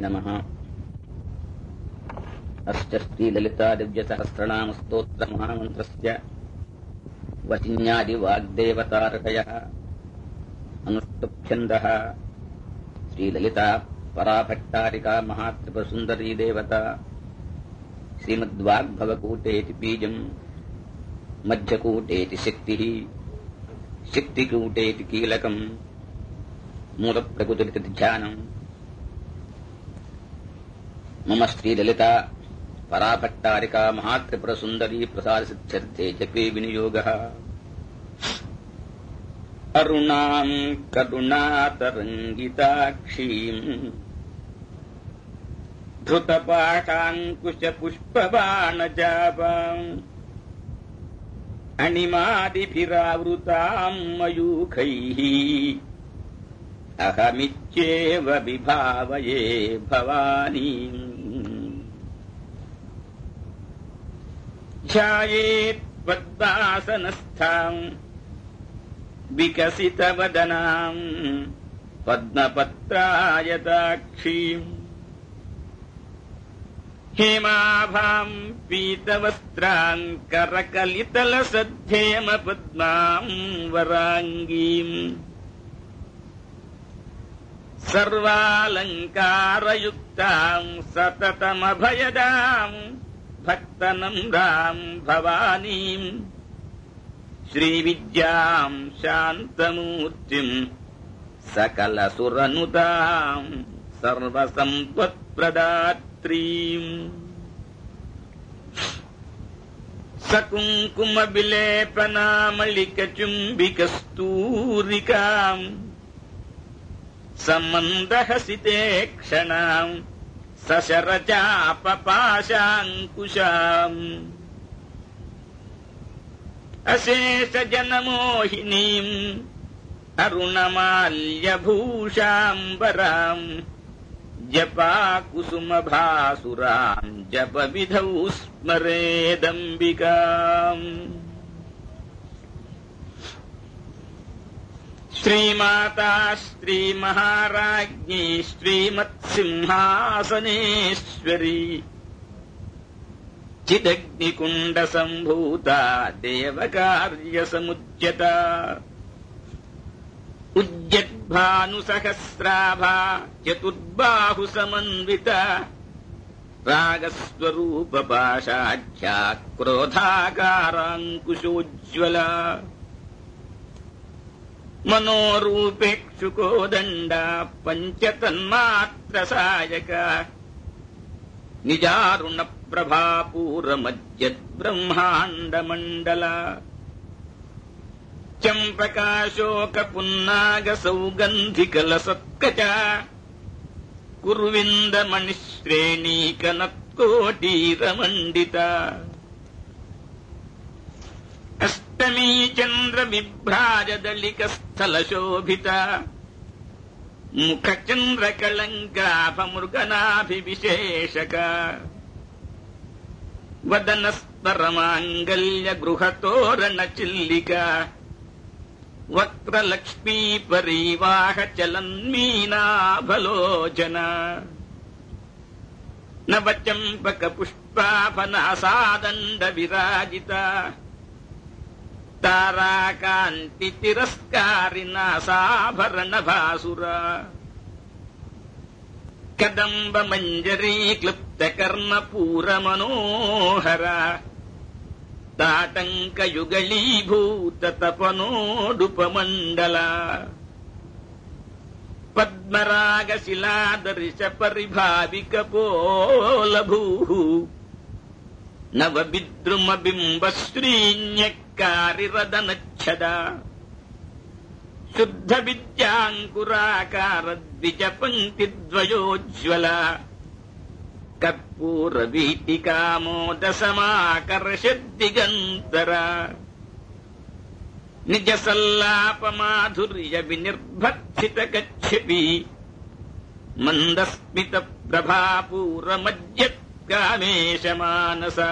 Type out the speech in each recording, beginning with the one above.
नमः। अश्च श्रीललिता दिव्यसहस्रनामस्तोत्रमहामन्त्रस्य वचिन्यादिवाग्देवतारकयः अनुष्टुप्छन्दः। श्रीललिता पराभट्टारिका महात्रिपुरसुन्दरी देवता श्रीमद्वाग्भवकूटेति बीजम् मध्यकूटेति शक्तिः शक्तिकूटेति कीलकम् मूलप्रकृतिरिति ध्यानम् मम श्रीललिता पराभट्टारिका महात्रिपुरसुन्दरी प्रसादसिद्ध्यर्थे जपे विनियोगः। अरुणाम् करुणातरङ्गिताक्षीम् धृतपाठाङ्कुशपुष्पबाणजापाम् अणिमादिभिरावृताम् मयूखैः। अहमित्येव विभावये भवानी ध्यायेत्पद्मासनस्थाम् विकसितवदनाम् पद्मपत्रायताक्षीम् हेमाभाम् पीतवस्त्राम् करकलितलसद्धेमपद्माम् वराङ्गीम् सर्वालङ्कारयुक्ताम् सततमभयदाम् भक्तनम्राम् भवानीम् श्रीविद्याम् शान्तमूर्तिम् सकलसुरनुताम् सर्वसम्पत्प्रदात्रीम् सकुङ्कुमविलेपनामलिकचुम्बिकस्तूरिकाम् सम्मन्दहसिते क्षणाम् सशरचापपाशाङ्कुशाम् अशेषजनमोहिनीम् अरुणमाल्यभूषाम्बराम् जपाकुसुमभासुराम् जपविधौ स्मरेदम्बिकाम् श्रीमाता श्रीमहाराज्ञी श्रीमत्सिंहासनेश्वरी। चिदग्निकुण्डसम्भूता देवकार्यसमुच्यता। उज्जद्भानुसहस्राभा चतुर्बाहुसमन्विता। रागस्वरूपपाशाढ्या क्रोधाकाराङ्कुशोज्ज्वला मनोरूपेक्षुकोदण्डा पञ्चतन्मात्रसायका। निजारुणप्रभापूरमज्जद्ब्रह्माण्डमण्डला। चम्पकाशोकपुन्नागसौगन्धिकलसत्कचा कुर्विन्दमणिश्रेणीकनत्कोटीरमण्डिता అష్టమీ చంద్ర విభ్రాజదళిక స్థల శోభిత ముఖ చంద్ర కళంకాభమృగనాభివిశేషక వదనస్తరమాంగల్య గృహతోరణ చిల్లిక వక్రలక్ష్మీ పరీవాహ చలన్మీనాభలోచన నవచంపక పుష్పాఫనాసాదండ విరాజిత वदनस्तरमाङ्गल्यगृहतोरणचिल्लिका वक्त्रलक्ष्मीपरीवाहचलन्मीनाभलोचना नवचम्पकपुष्पाफनासादण्डविराजिता ताराकान्तितिरस्कारिनासाभरणभासुरा कदम्बमञ्जरीक्लुप्तकर्णपूरमनोहरा ताटङ्कयुगलीभूततपनोडुपमण्डला। पद्मरागशिलादर्शपरिभाविकपोलभूः नवविद्रुमबिम्बश्रीन्यक्कारिरदनच्छदा शुद्धविद्याङ्कुराकारद्विजपङ्क्तिद्वयोज्ज्वला। कर्पूरवीतिकामोदसमाकर्षद्दिगन्तरा निजसल्लापमाधुर्यविनिर्भत्सितकच्छपि मन्दस्मितप्रभापूरमज्जत्कामेशमानसा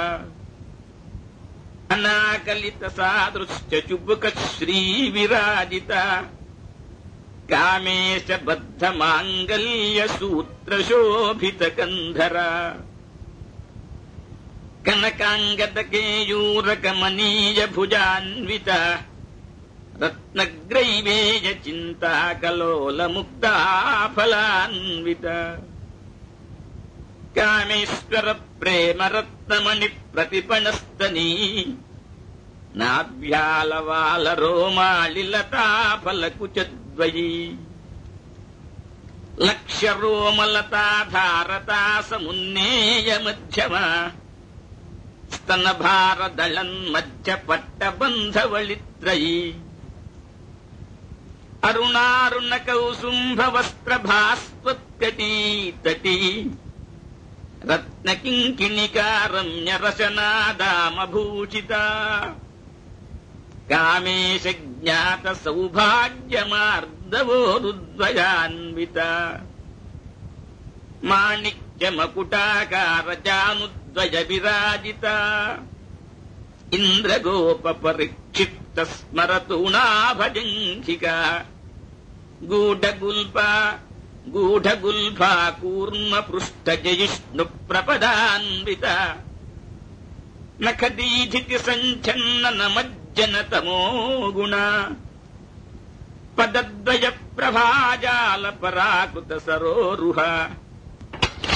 अनाकलितसादृश्च चुबुकश्रीविराजिता कामेश बद्धमाङ्गल्यसूत्रशोभितकन्धरा कनकाङ्गदकेयूरकमनीयभुजान्विता। रत्नग्रैवेय चिन्ता कलोलमुक्ता फलान्विता कामेश्वर प्रेम रत्नमणि प्रतिपणस्तनी नाभ्यालवाल रोमालिलता फलकुचद्वयी लक्ष्यरोमलता धारता समुन्नेय मध्यमा स्तनभारदळन्मज्ज पट्टबन्धवलित्रयी अरुणारुणकौसुम्भवस्त्रभास्वत्कटी तटी रत्नकिङ्किणिकारम्यरशनादामभूषिता कामेश ज्ञात सौभाग्यमार्दवोरुद्वयान्विता माणिक्यमकुटाकारजानुद्वय विराजिता इन्द्रगोपपरिक्षिप्त स्मरतूणाभजङ्घिका गूढगुल्पा गूढगुल्फा कूर्मपृष्ठजयिष्णुप्रपदान्विता नखदीधिति सञ्छन्ननमज्जनतमो गुणा पदद्वयप्रभाजालपराकृत सरोरुहा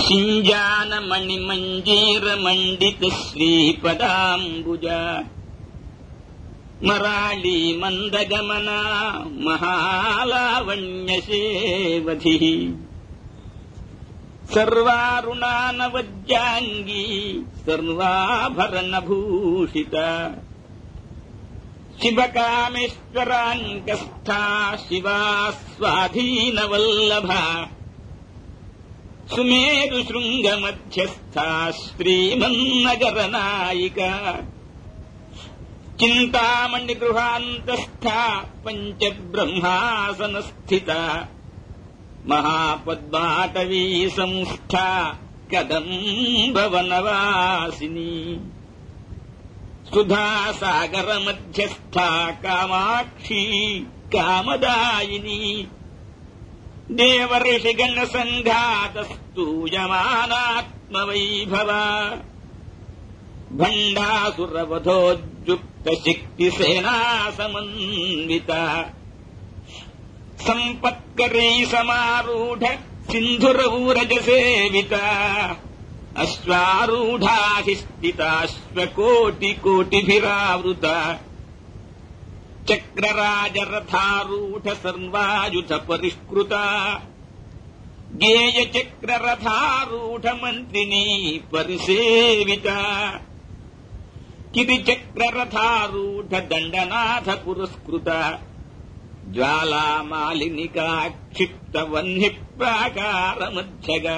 शिञ्जानमणिमञ्जीरमण्डित श्रीपदाम्बुजा मराळी मन्दगमना महालावण्यसेवधिः। सर्वारुणानवज्जाङ्गी सर्वाभरणभूषिता। शिवकामेश्वराङ्कस्था शिवा स्वाधीनवल्लभा सुमेरुशृङ्गमध्यस्था श्रीमन्नगरनायिका चिन्तामणिगृहान्तस्था पञ्चब्रह्मासनस्थिता। महापद्माटवी संस्था कदम्बवनवासिनी। सुधासागरमध्यस्था कामाक्षी कामदायिनी। देवर्षिगणसङ्घातस्तूयमानात्मवैभवा भण्डासुरवधोद्युक्तशक्तिसेनासमन्विता सम्पत्करै समारूढ सिन्धुरौरजसेविता। अश्वारूढाधिष्ठिताश्वकोटिकोटिभिरावृता। चक्रराजरथारूढ सर्वायुध परिष्कृता गेयचक्ररथारूढ मन्त्रिणी परिसेविता किरिचक्ररथारूढ दण्डनाथ पुरस्कृता ज्वालामालिनिका क्षिप्तवह्निप्राकारमध्यगा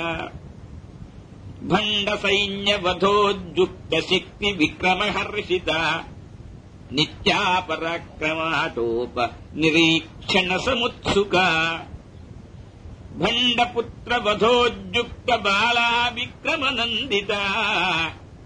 भण्डसैन्यवधोद्युक्तशक्तिविक्रमहर्षिता नित्यापराक्रमाटोप निरीक्षणसमुत्सुका भण्डपुत्रवधोद्युक्तबाला विक्रमनन्दिता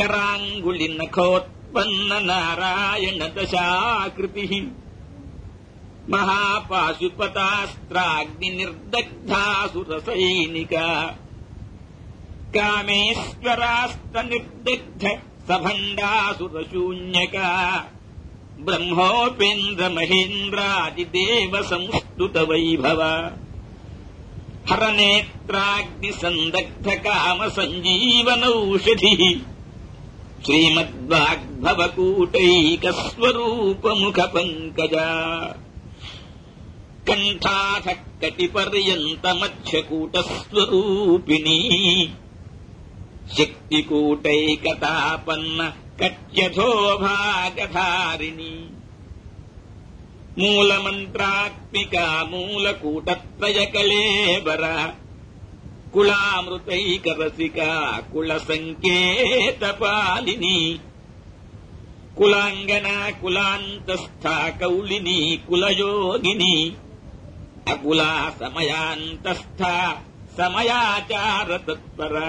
कराङ्गुलिनखोत्पन्न नारायण दशाकृतिः महापाशुपतास्त्राग्निर्दग्धासुरसैनिका कामेश्वरास्तनिर्दग्ध सभण्डासुरशून्यका ब्रह्मोपेन्द्रमहेन्द्रादिदेव संस्तुत श्रीमद्वाग्भवकूटैकस्वरूपमुखपङ्कजा कण्ठाथ शक्तिकूटैकतापन्न कट्यथोभागधारिणी मूलमन्त्रात्मिका मूलकूटत्रयकलेबर कुलामृतैकरसिका कुलसङ्केतपालिनी कुलाङ्गना कुलान्तस्था कौलिनी कुलयोगिनी अकुला समयान्तस्था समयाचारतत्परा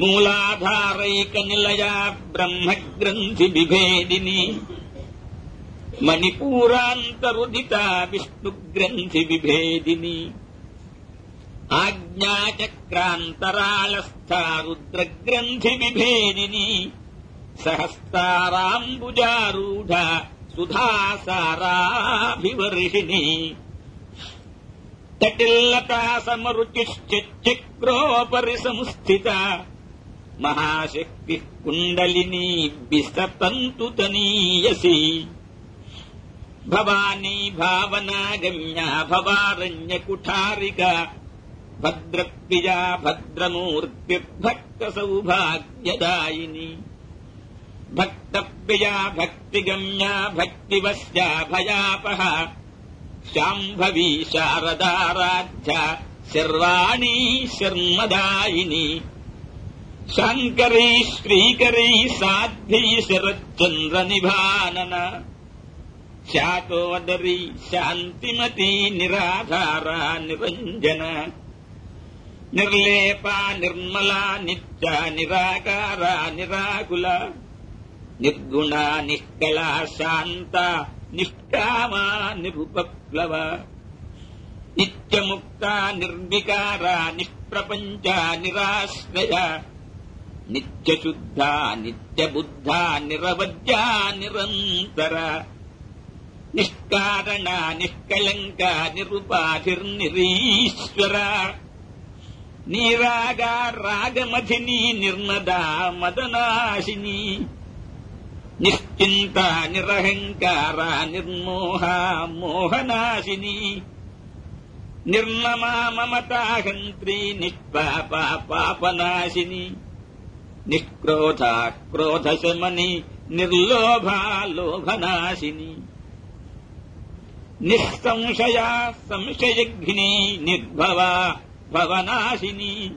मूलाधारैकनिलया ब्रह्मग्रन्थिविभेदिनी मणिपूरान्तरुदिता विष्णुग्रन्थिविभेदिनी आज्ञाचक्रान्तरालस्था रुद्रग्रन्थिविभेदिनी सहस्ताराम्बुजारूढा सुधासाराभिवर्षिणी तटिल्लता समरुचिश्चिक्रोपरि संस्थिता महाशक्तिः कुण्डलिनी विसतन्तुतनीयसी भवानी भावनागम्या भवारण्यकुठारिका भद्रप्रिया भद्रमूर्तिर्भक्तसौभाग्यदायिनी भक्तप्रिया भक्तिगम्या भक्तिवस्या भयापहा शाम्भवी शारदाराध्या शर्वाणी शर्मदायिनी। शाङ्करी श्रीकरी साध्वी शरच्चन्द्रनिभानन। शातोदरी शान्तिमती निराधारा निरञ्जन निर्लेपा निर्मला नित्या निराकारा निराकुला निर्गुणा निष्कला शान्ता निष्कामा निरुपप्लव नित्यमुक्ता निर्विकारा निष्प्रपञ्चा निराश्रया नित्यशुद्धा नित्यबुद्धा निरवद्या निरन्तरा निष्कारणा निष्कलङ्का निरुपाधिर्निरीश्वरा नीरागा रागमथिनी निर्मदा मदनाशिनी निश्चिन्ता निरहङ्कारा निर्मोहा मोहनाशिनी निर्ममा ममता हन्त्री निष्पापा पापनाशिनी निष्क्रोधा क्रोधशमनि निर्लोभा लोभनाशिनी निःसंशया संशयघ्नी निर्भवा भवनाशिनी।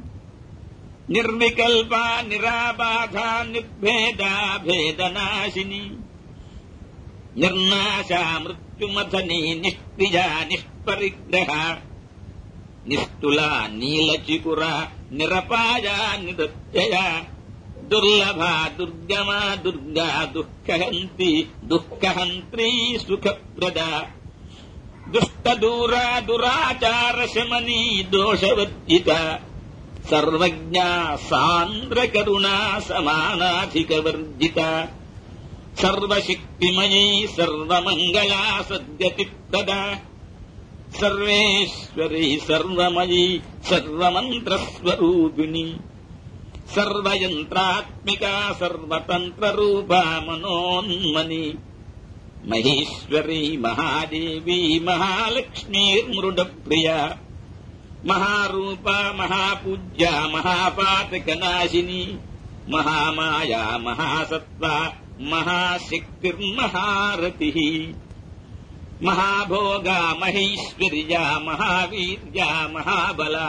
निर्विकल्पा निराबाधा निर्भेदा भेदनाशिनी। निर्नाशा मृत्युमथनी निष्क्रिया निष्परिग्रहा। निस्तुला नीलचिकुरा निरपाया निदत्यया। दुर्लभा दुर्गमा दुर्गा दुःखहन्ति दुःखहन्त्री सुखप्रदा दुष्टदूरा दुराचारशमनी दोषवर्जिता सर्वज्ञा सान्द्रकरुणा समानाधिकवर्जिता सर्वशक्तिमयी सर्वमङ्गला सद्गतिप्रदा। सर्वेश्वरी सर्वमयी सर्वमन्त्रस्वरूपिणी। सर्वयन्त्रात्मिका सर्वतन्त्ररूपा मनोन्मनी महेश्वरी महादेवी महालक्ष्मीर्मृडप्रिया महारूपा महापूज्या महापातकनाशिनी महामाया महासत्त्वा महाशक्तिर्महारतिः महाभोगा महेश्वर्या महावीर्या महाबला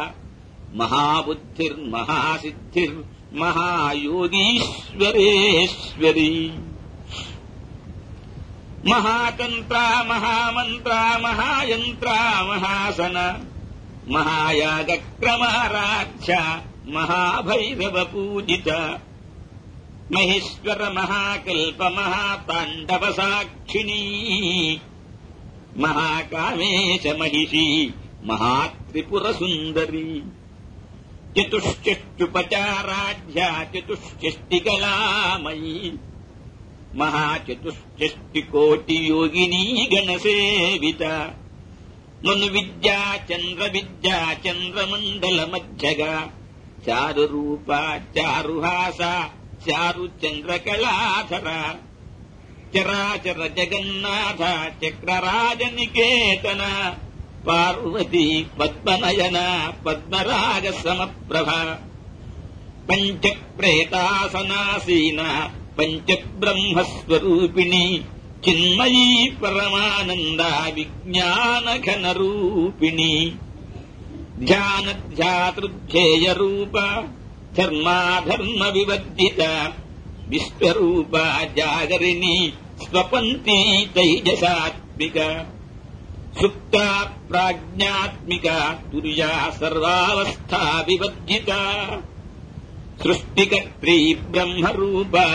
महाबुद्धिर्महासिद्धिर्महायोगीश्वरेश्वरी महातन्त्रा महामन्त्रा महायन्त्रा महासन महायागक्रमाराध्या महाभैरवपूजिता महेश्वर महाकल्प महाताण्डवसाक्षिणी महाकामेश महिषी महात्रिपुरसुन्दरी चतुश्चष्टुपचाराढ्या चतुश्चष्टिकलामयी महाचतुश्चष्टिकोटियोगिनी गणसेविता मनुविद्या चन्द्रविद्या चन्द्रमण्डलमध्यगा चारुरूपा चारुहासा चारुचन्द्रकलाधरा। चराचर जगन्नाथ चक्रराजनिकेतन। पार्वती पद्मनयना पद्मरागसमप्रभा पञ्चप्रेतासनासीना पञ्चब्रह्मस्वरूपिणि चिन्मयी परमानन्दा विज्ञानघनरूपिणि। ध्यानध्यातृध्येयरूप धर्मा धर्मविवर्जित विश्वरूपा जागरिणि स्वपन्तीतैजसात्मिका सुप्ता प्राज्ञात्मिका तुर्या सर्वावस्था विवर्जिता सृष्टिकर्त्री ब्रह्मरूपा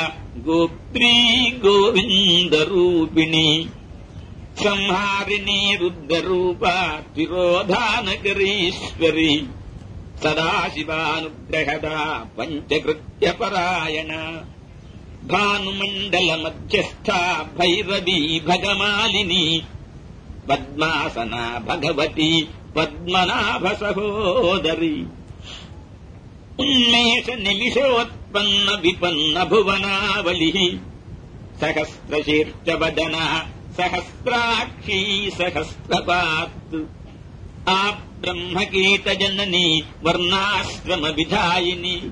गोप्री गोविन्दरूपिणी संहारिणी रुद्ररूपा तिरोधानगरीश्वरी सदाशिवानुग्रहदा पञ्चकृत्यपरायणा भानुमण्डलमध्यस्था भैरवी भगमालिनी पद्मासना भगवती पद्मनाभसहोदरी उन्मेष निमिषोत् उत्पन्न विपन्न विपन्नभुवनावलिः सहस्रशीर्षवदना सहस्राक्षी सहस्रपात् आ ब्रह्मकीटजननी वर्णाश्रमविधायिनि।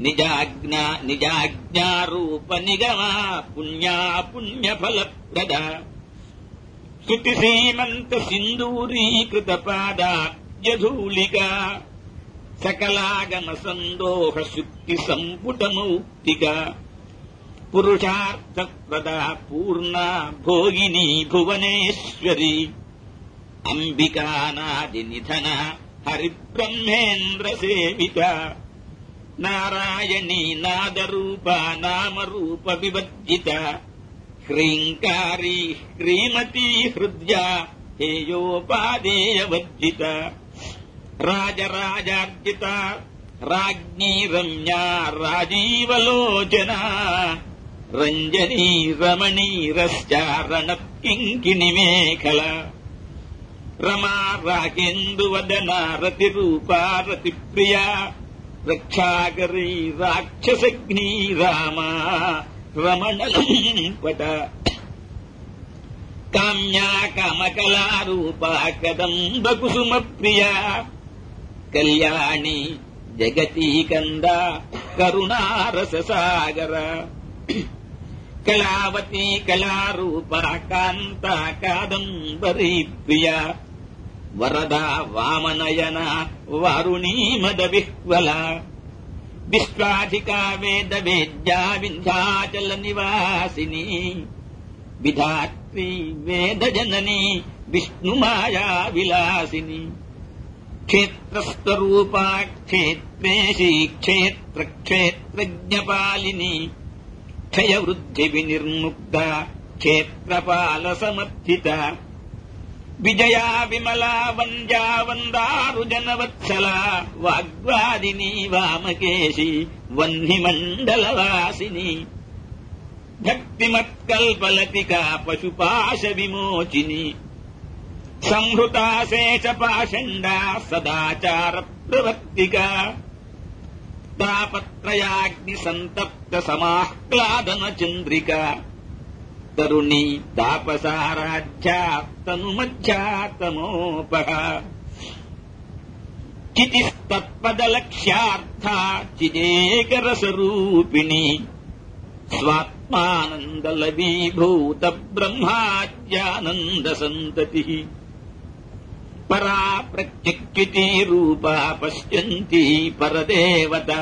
निजाज्ञा निजाज्ञारूपनिगमा पुण्या पुण्यफलप्रदा। श्रुतिस्रीमन्तसिन्दूरीकृतपादाद्यधूलिका सकलागमसन्दोहशुक्तिसम्पुटमौक्तिका। पुरुषार्थप्रदा पूर्णा भोगिनी भुवनेश्वरी। अम्बिकानादिनिधना हरिब्रह्मेन्द्रसेविता नारायणी नादरूपा नामरूपविवर्जिता ह्रीङ्कारी ह्रीमती हृद्या हेयोपादेयवर्जिता। राजराजार्जिता राज्ञी रम्या राजीवलोचना रञ्जनी रमणीरश्चारणकिङ्किनिमेखला रमा रागेन्दुवदना रतिरूपा रतिप्रिया रक्षाकरी राक्षसग्नी रामा रमणम्पट काम्या कामकलारूपा कदम्बकुसुमप्रिया कल्याणी जगती कन्दा करुणारससागरा। कलावती कलारूपा कान्ता कादम्बरी प्रिया। वरदा वामनयना वारुणी मदविह्वला। विश्वाधिका वेदवेद्या विन्धाचलनिवासिनी विधात्री वेदजननि विष्णुमायाविलासिनी क्षेत्रस्वरूपा क्षेत्रेशी क्षेत्रक्षेत्रज्ञपालिनी क्षयवृद्धिविनिर्मुग्धा क्षेत्रपालसमर्थिता। विजया विमला वन्द्या वन्दारुजनवत्सला वाग्वादिनी वामकेशी वह्निमण्डलवासिनी। भक्तिमत्कल्पलतिका पशुपाशविमोचिनी। संहृता से च पाषण्डा सदाचारप्रवृत्तिका प्रापत्रयाग्निसन्तप्तसमाह्क्लादनचन्द्रिका तरुणी तापसाराध्या तनुमध्या तापसाराध्यात्तनुमज्झातनोपहा चिजिस्तत्पदलक्ष्यार्था चिजेकरसरूपिणि स्वात्मानन्दलवीभूतब्रह्माच्यानन्दसन्ततिः परा प्रत्यक्वितीरूपा पश्यन्ती परदेवता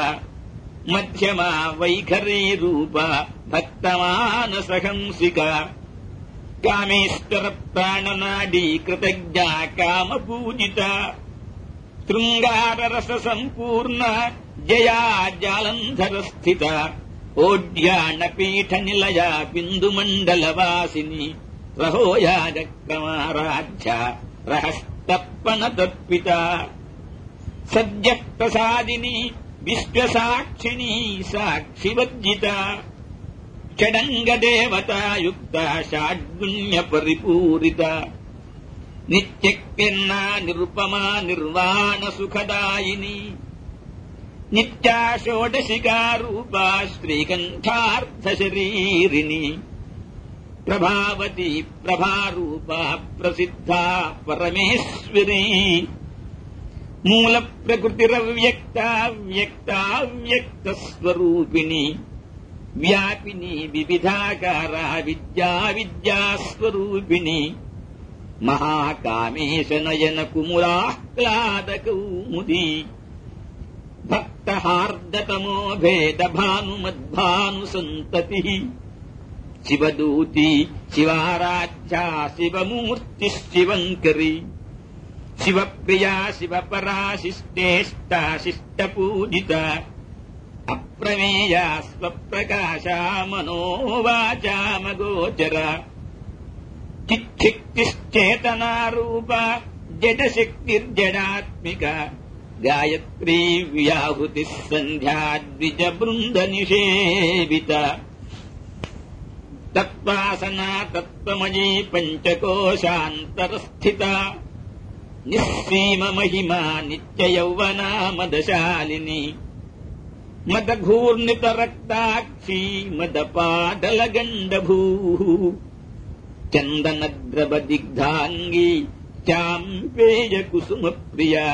मध्यमा वैखरी रूपा भक्तमानसहंसिका कामेष्टरप्राणनाडी कृतज्ञा कामपूजिता तृङ्गाररसम्पूर्णा जया जालन्धरस्थिता ओढ्या णपीठनिलया बिन्दुमण्डलवासिनी रहोया जगमाराध्या रहस् तर्पणदर्पिता सद्यः प्रसादिनी विश्वसाक्षिणी साक्षिवर्जिता। षडङ्गदेवता युक्ता षाड्गुण्यपरिपूरिता नित्यन्ना निरुपमा निर्वाणसुखदायिनी। नित्या षोडशिका रूपा श्रीकण्ठार्थशरीरिणी। प्रभावती प्रभारूपा प्रसिद्धा परमेश्वरी। मूलप्रकृतिरव्यक्ता मूलप्रकृतिरव्यक्ताव्यक्ताव्यक्तस्वरूपिणि व्यापिनी विविधाकारा विद्या विविधाकाराविद्याविद्यास्वरूपिणि महाकामेशनयनकुमुरा क्लादकौमुदी भक्तहार्दतमो भेदभानुमद्भानुसन्ततिः। शिवदूती शिवाराध्या शिवमूर्तिः शिवङ्करी शिवप्रिया शिवपराशिष्टेष्टाशिष्टपूजिता अप्रवेया स्वप्रकाशा मनोवाचा मगोचर। चिक्षिक्तिश्चेतनारूपा जडशक्तिर्जडात्मिका। गायत्री व्याहुतिः सन्ध्या द्विजबृन्दनिषेवित। तत्त्वासना तत्त्वमयी पञ्चकोशान्तरस्थिता निःसीममहिमा नित्ययौवना मदशालिनी मदघूर्णितरक्ताक्षी मदपादलगण्डभूः। चन्दनद्रवदिग्धाङ्गी चाम्पेयकुसुमप्रिया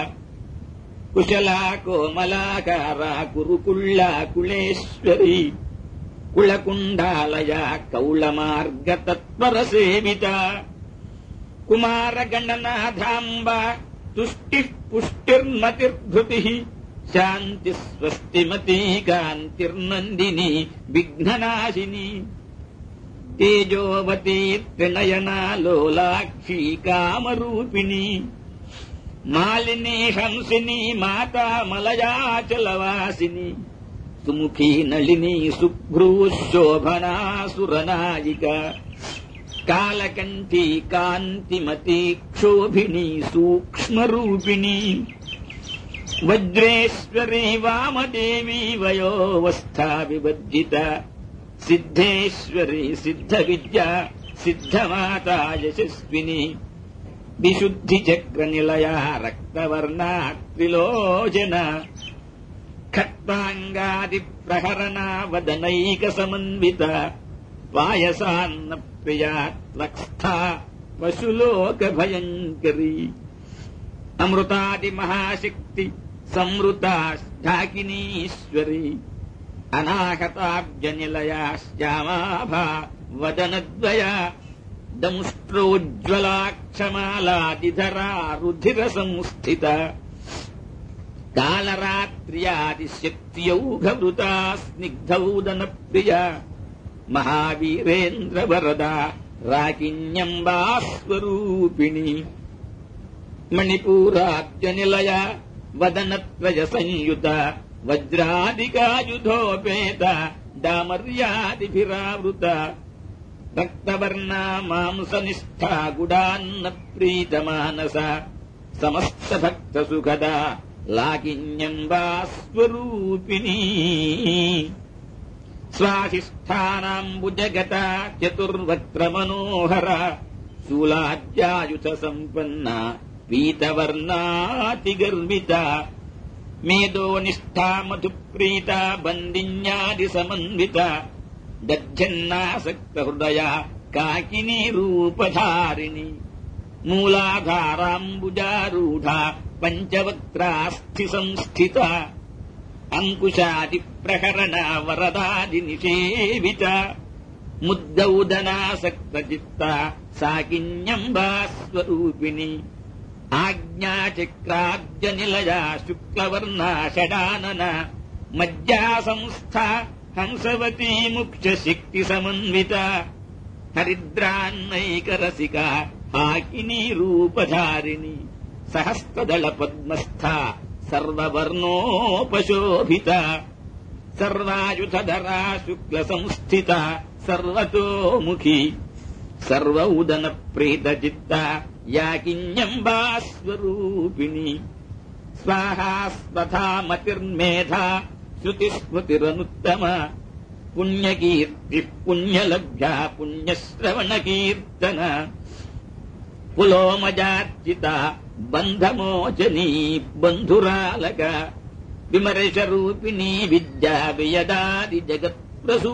कुशला कोमलाकारा कुरुकुल्ला कुलेश्वरी ಕುಳಕುಂಡಾಲಯ ಕೌಳಮಾರ್ಗ ತತ್ಪರ ಸೇವಿತ ಕುಮಾರಗಣನಾಥಾಂಬ ತುಷ್ಟಿಃ ಪುಷ್ಟಿರ್ಮತಿರ್ಧೃತಿ ಶಾಂತಿ ಸ್ವಸ್ತಿಮತಿ ಕಾಂತಿರ್ನಂದಿನಿ ವಿಘ್ನನಾಶಿನಿ ತೇಜೋವತಿ ತ್ರಿನಯನಾ ಲೋಲಾಕ್ಷಿ ಕಾಮರೂಪಿಣಿ ಮಾಲಿನಿ ಹಂಸಿನಿ ಮಾತಾ ಮಲಯಾಚಲವಾಸಿನಿ सुमुखी नलिनी सुभ्रूः शोभना सुरनायिका कालकण्ठी कान्तिमती क्षोभिणी सूक्ष्मरूपिणी वज्रेश्वरी वामदेवी वयोऽवस्था विवर्जिता सिद्धेश्वरी सिद्धविद्या सिद्धमाता यशस्विनी विशुद्धिचक्रनिलया रक्तवर्णा त्रिलोचना खट्टाङ्गादिप्रहरणा वदनैकसमन्वित पायसान्नप्रिया लक्स्था पशुलोकभयङ्करी अमृतादिमहाशक्ति अमृतादिमहाशक्तिसंवृता अनाहताब्जनिलया श्यामाभा वदनद्वया। दंष्ट्रोज्ज्वलाक्षमालादिधरा रुधिरसंस्थिता कालरात्र्यादिशक्त्यौघवृता स्निग्धौदनप्रिया महावीरेन्द्रवरदा रागिण्यम्बास्वरूपिणी मणिपूराब्जनिलया वदनत्रयसंयुता वज्रादिकायुधोऽपेत डामर्यादिभिरावृता रक्तवर्णा मांसनिष्ठा गुडान्नप्रीतमानसा समस्तभक्तसुखदा लाकिन्यम् वा स्वरूपिणी। स्वाधिष्ठानाम्बुजगता चतुर्वक्त्रमनोहरा शूलाद्यायुधसम्पन्ना पीतवर्णातिगर्विता मेदोनिष्ठा मधुप्रीता बन्दिन्यादिसमन्विता दध्यन्नासक्तहृदया काकिनी रूपधारिणी। मूलाधाराम्बुजारूढा पञ्चवक्त्रास्थिसंस्थिता अङ्कुशादिप्रकरणा वरदादिनिषेवित मुद्दौदनासक्तचित्ता साकिन्यम्बा स्वरूपिणि आज्ञाचक्राजनिलया शुक्लवर्णा षडानना मज्जा संस्था हंसवती हंसवतीमुक्षशक्तिसमन्विता हरिद्रान्नैकरसिका हाकिनी रूपधारिणी सहस्तदलपद्मस्था सर्ववर्णोपशोभिता सर्वायुधरा शुक्लसंस्थिता सर्वतोमुखी सर्वौदनप्रेतचित्ता या किम्बास्वरूपिणी स्वाहा स्वथा मतिर्मेधा श्रुतिस्मृतिरनुत्तमा पुण्यकीर्तिः पुण्यलभ्या पुण्यश्रवणकीर्तन। కులోమజార్జిత బంధమోచనీ బంధురాలక విమర్శ రూపిణి విద్యా వియదాది జగత్ ప్రసూ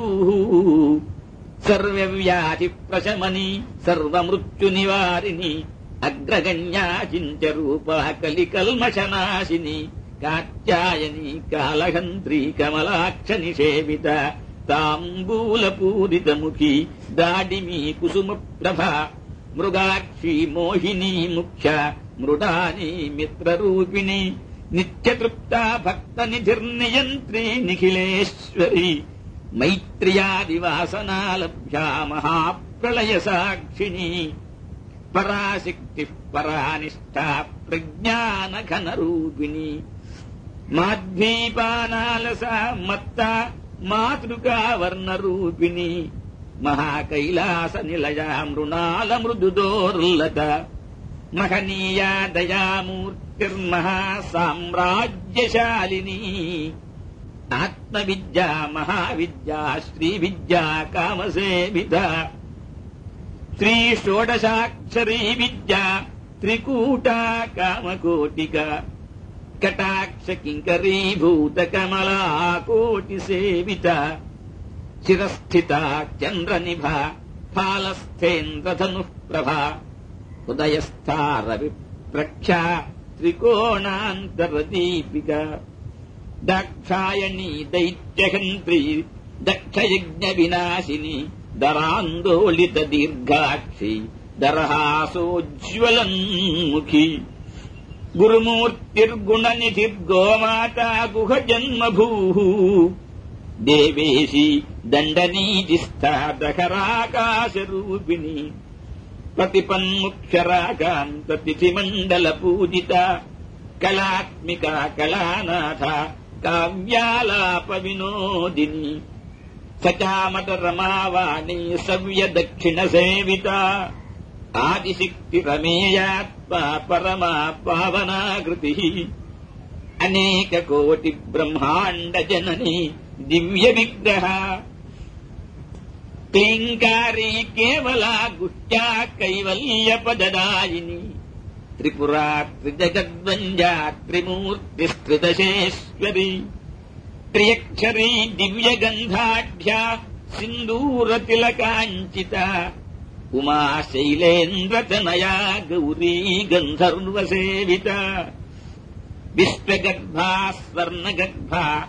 సర్వ్యాధి ప్రశమని సర్వమృత్యు నివారిణి అగ్రగణ్యాచించ రూపా కలికల్మషనాశిని కాత్యాయని కాళహంత్రీ కమలాక్ష నిషేవిత తాంబూలపూరితముఖి దాడిమీ కుసుమ ప్రభా मृगाक्षी मोहिनी मुख्या मृडानी मित्ररूपिणी नित्यतृप्ता भक्तनिधिर्नियन्त्री निखिलेश्वरी मैत्र्यादिवासनालभ्या महाप्रलयसाक्षिणी पराशक्तिः परानिष्ठा प्रज्ञानघनरूपिणी माध्वीपानालसा मत्ता मातृकावर्णरूपिणी మాధ్వీపానాలస మత్త మాతృకా వర్ణరూపిణి మహాకైలాస నిలయ మృణాల మృదుదోర్లత మహనీయా దయామూర్తిర్మహా సామ్రాజ్యశాలిని ఆత్మవిద్యా మహావిద్యా శ్రీవిద్యా కామసేవిత శ్రీ షోడశాక్షరీ విద్యా త్రికూటా కామకోటిక కటాక్ష కింకరీభూత కమలా కోటి సేవిత चिरस्थिता चन्द्रनिभा फालस्थेन्द्रधनुःप्रभा उदयस्था रविप्रख्या त्रिकोणान्तरदीपिका दाक्षायणी दैत्यहन्त्री दक्षयज्ञविनाशिनि दरान्दोलितदीर्घाक्षि दरहासोज्ज्वलन्मुखि। गुरुमूर्तिर्गुणनिधिर्गोमाता गुहजन्मभूः। దేవేశి దండనీజిస్థా దహరాకాశరూపిణి ప్రతిపన్ముక్షరాకాంత పూజిత కళాత్మిక కళానాథ కావ్యాలాప వినోదిని సచామట రమావాణి సవ్య దక్షిణ సేవిత ఆదిశక్తి రమేయాత్మ పరమా పావనాకృతి అనేక కోటి బ్రహ్మాండ జనని दिव्यविग्रहा क्लीङ्कारी केवला गुह्या कैवल्यपददायिनी। त्रिपुरा त्रिजगद्वञ्जा त्रिमूर्तिस्त्रिदशेश्वरी त्र्यक्षरी दिव्यगन्धाढ्या सिन्दूरतिलकाञ्चिता। उमाशैलेन्द्रतनया गौरी गन्धर्वसेविता। विश्वगर्भा स्वर्णगर्भा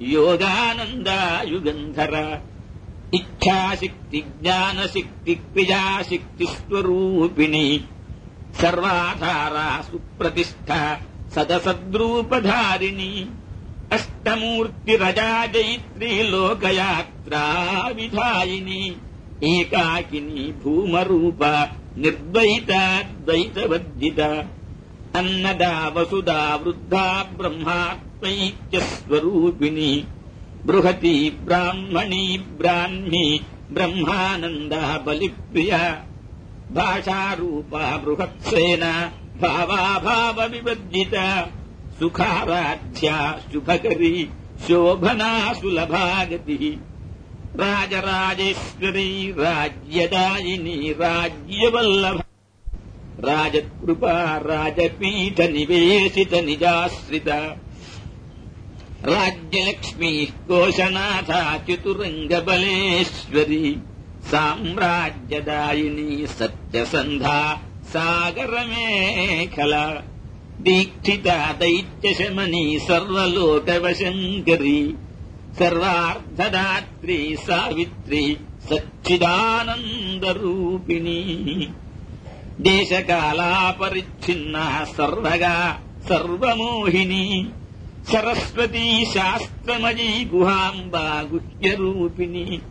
योगानन्दायुगन्धर। इच्छाशक्तिज्ञानशक्तिक्रियाशक्तिस्वरूपिणी। सर्वाधारा सुप्रतिष्ठा सदसद्रूपधारिणी। अष्टमूर्तिरजागयित्री लोकयात्रा विधायिनी एकाकिनी भूमरूपा निर्द्वैताद्वैतवर्जिता अन्नदा वसुदा वृद्धा ब्रह्मात्मैक्यस्वरूपिणी। बृहती ब्राह्मणी ब्राह्मी ब्रह्मानन्दः बलिप्रिया। भाषारूपा बृहत्सेना भावाभावविवर्जिता। सुखाराध्या शुभकरी शोभना सुलभागतिः राजराजेश्वरी राज्यदायिनी राज्यवल्लभा। राजकृपा राजपीठ निवेशित निजाश्रित। राज्यलक्ष्मीः कोशनाथा चतुरङ्गबलेश्वरी साम्राज्यदायिनी सत्यसन्धा सागरमेखला दीक्षिता दैत्यशमनी सर्वलोकवशङ्करी सर्वार्धदात्री सावित्री सच्चिदानन्दरूपिणी। देशकालापरिच्छिन्ना सर्वगा सर्वमोहिनी। सरस्वती शास्त्रमयी गुहाम्बा गुह्यरूपिणी।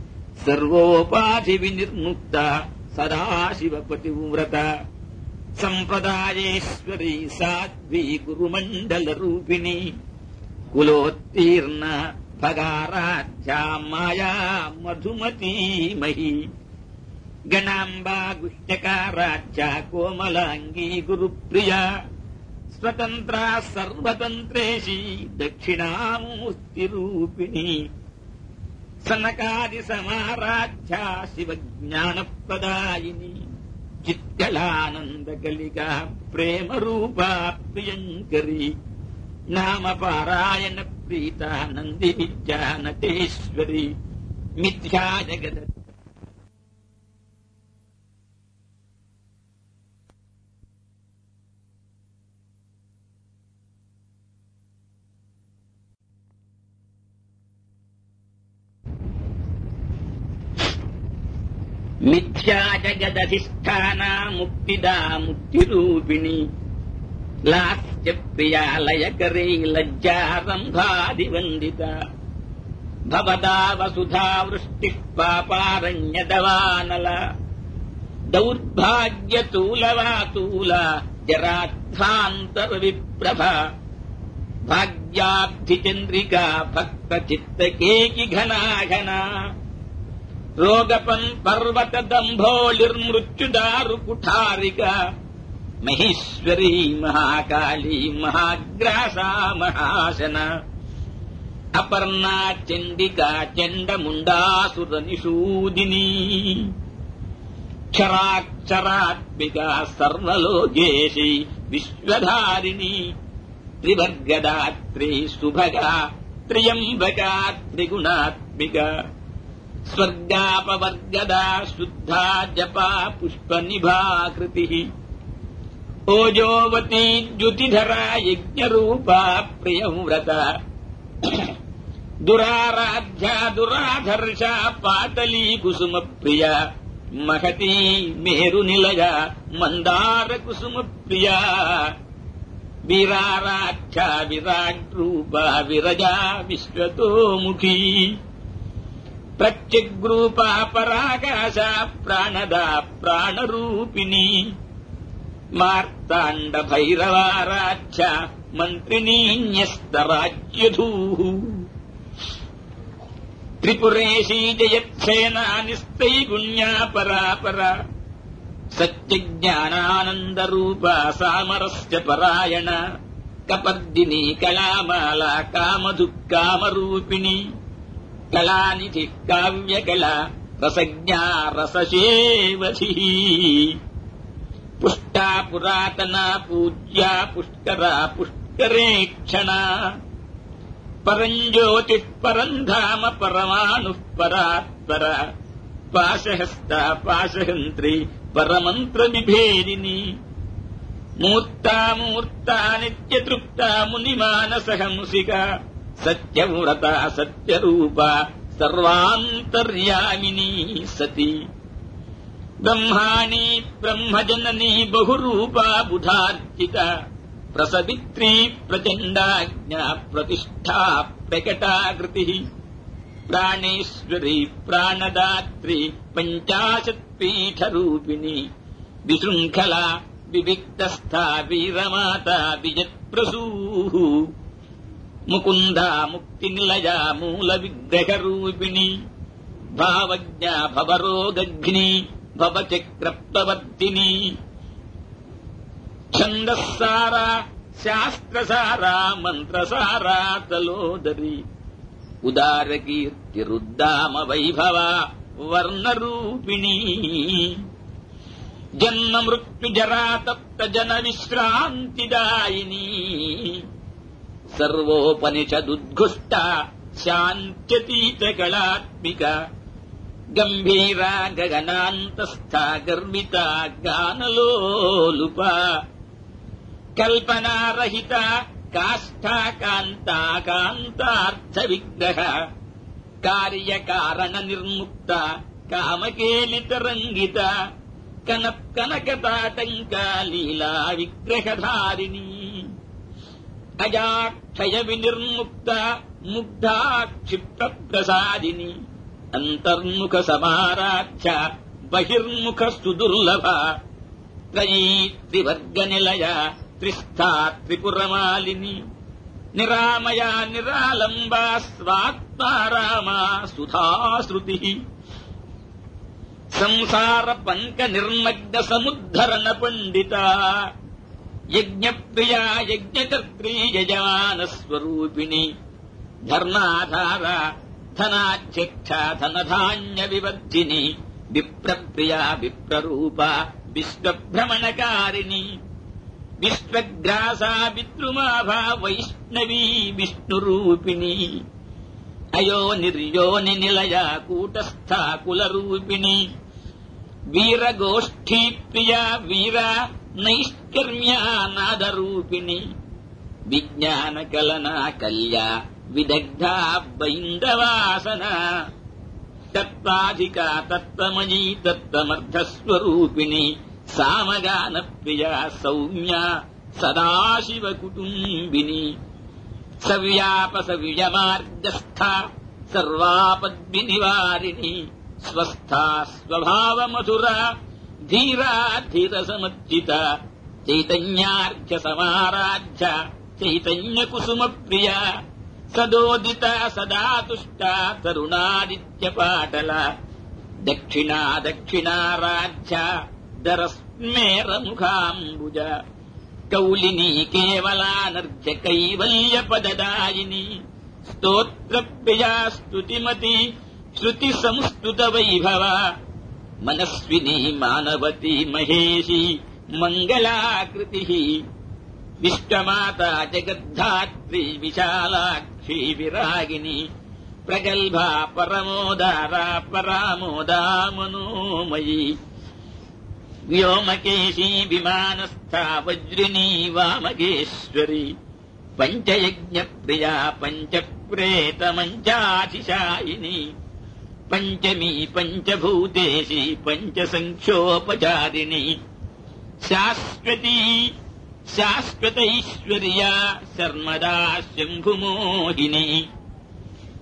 सर्वोपाधिविनिर्मुक्ता सदाशिवपतिव्रता। सम्प्रदायेश्वरी साध्वी गुरुमण्डलरूपिणी। कुलोत्तीर्णा भगाराध्या माया मधुमती मही गणाम्बा गुष्टकाराज्ञा कोमलाङ्गी गुरुप्रिया। स्वतन्त्रा सर्वतन्त्रेशी दक्षिणामूर्तिरूपिणी। सनकादिसमाराध्या शिवज्ञानप्रदायिनी। चित्कलानन्दकलिका प्रेमरूपा प्रियङ्करी। नामपारायणप्रीता नन्दिविद्यानटेश्वरी मिथ्या जगद मिथ्या जगदधिष्ठाना मुक्तिदा लास्य प्रिया प्रियालयकरे लज्जारम्भादिवन्दिता भवदा वसुधा वृष्टिः पापारण्यतवानल दौर्भाग्यतूलवातूला वा तूला जराध्वान्तरविप्रभा भाग्याब्धिचन्द्रिका भक्तचित्तकेकिघना घना रोगपन्पर्वतदम्भोलिर्मृत्युदारुकुठारिका महेश्वरी महाकाली महाग्रासा महासन अपर्णा चण्डिका चण्डमुण्डासुरनिषूदिनी क्षराक्षरात्मिका सर्वलोकेशि विश्वधारिणी त्रिभर्गदात्री सुभगा त्र्यम्बका त्रिगुणात्मिका स्वर्गापवर्गदा शुद्धा जपा पुष्पनिभाकृतिः ओजोवती द्युतिधरा यज्ञरूपा प्रियव्रता। दुराराध्या दुराधर्षा पाटली कुसुमप्रिया महती मेरुनिलया मन्दारकुसुमप्रिया विराराख्या विराट्रूपा विरजा विश्वतोमुखी। प्रत्यग्रूपा पराकाशा प्राणदा प्राणरूपिणी। मार्ताण्डभैरवाराध्या मन्त्रिणी न्यस्तराज्यधूः। त्रिपुरेशी जयच्छेनानिस्तैगुण्या परा परापरा। सत्यज्ञानानन्दरूपा सामरस्य परायण। कपर्दिनी कलामाला कामदुःकामरूपिणि कलानिधि काव्यकला रसज्ञा रसशेवधिः पुष्टा पुरातना पूज्या पुष्करा पुष्करेक्षणा। परञ्ज्योतिःपरम् धाम परमाणुः परात्परा। पाशहस्ता पाशहन्त्री परमन्त्रविभेदिनी मूर्ता मूर्ता नित्यतृप्ता मुनिमानसहंसिका सत्यमृता सत्यरूपा सर्वान्तर्यामिनी सति। ब्रह्माणि ब्रह्मजननी बहुरूपा बुधार्चिता प्रसवित्री प्रचण्डाज्ञा प्रतिष्ठा प्रकटाकृतिः। प्राणेश्वरी प्राणदात्री पञ्चाशत्पीठरूपिणी। विशृङ्खला विविक्तस्था वीरमाता विजत्प्रसूः। मुकुन्दा मुक्तिनिलया मूलविग्रहरूपिणि भावज्ञा भवरोगघ्नि भवचक्रप्तवर्तिनि छन्दः शास्त्रसारा मन्त्रसारा तलोदरी। उदारकीर्तिरुद्दामवैभवा वर्णरूपिणी। जन्नमृत्जरातप्तजनविश्रान्तिदायिनी सर्वोपनिषदुद्घृष्टा शान्त्यतीचकलात्मिका गम्भीरा गगनान्तस्था गर्विता गानलोलुपा कल्पनारहिता काष्ठा कान्ता कान्तार्थविग्रह कार्यकारणनिर्मुक्ता कामकेलितरङ्गिता कनः कनकताटङ्का लीला विग्रहधारिणी अजाक्षयविनिर्मुक्ता अन्तर्मुखसमाराध्य बहिर्मुखस्तु बहिर्मुखसुदुर्लभा त्रयी त्रिवर्गनिलया त्रिस्था त्रिपुरमालिनि। निरामया निरालम्बा स्वात्मा रामा सुधा श्रुतिः। संसारपङ्कनिर्मग्नसमुद्धरणपण्डिता यज्ञप्रिया यज्ञकर्त्री यजमानस्वरूपिणि धर्माधारा धनाध्यक्षा धनधान्यविवर्धिनि विप्रप्रिया विप्ररूपा विश्वभ्रमणकारिणि। विश्वग्रासा विद्रुमाभा वैष्णवी विष्णुरूपिणि। अयोनिर्योनिनिलया कूटस्था कुलरूपिणि। वीरगोष्ठीप्रिया वीरा नैष्कर्म्या नादरूपिणी विज्ञानकलना कल्या विदग्धा बैन्दवासना। तत्त्वाधिका तत्त्वमयी तत्त्वमर्धस्वरूपिणी सामगानप्रिया सौम्या सदाशिवकुटुम्बिनी। सव्यापसविजमार्गस्था सर्वापद्विनिवारिणी स्वस्था स्वभावमधुरा धीरा चैतन्यार्घ्यसमाराध्या चैतन्यकुसुमप्रिया सदोदिता सदा तुष्टा तरुणादित्यपाटला दक्षिणा दक्षिणाराध्या दरस्मेरमुखाम्बुज कौलिनी केवलानर्घ्य कैवल्यपददायिनी स्तोत्रप्रिया स्तुतिमती श्रुतिसंस्तुतवैभवा मनस्विनी मानवती महेशी मङ्गलाकृतिः विश्वमाता जगद्धात्री विशालाक्षी विरागिनी। प्रगल्भा परमोदारा परामोदा मनोमयी। व्योमकेशी विमानस्था वज्रिणी वामगेश्वरी पञ्चयज्ञप्रिया पञ्चप्रेतमञ्चाधिशायिनी पञ्चमी पञ्चभूतेशी पञ्चसङ्ख्योपचारिणी। शाश्वती शाश्वतैश्वर्या शर्मदा शम्भुमोहिनी।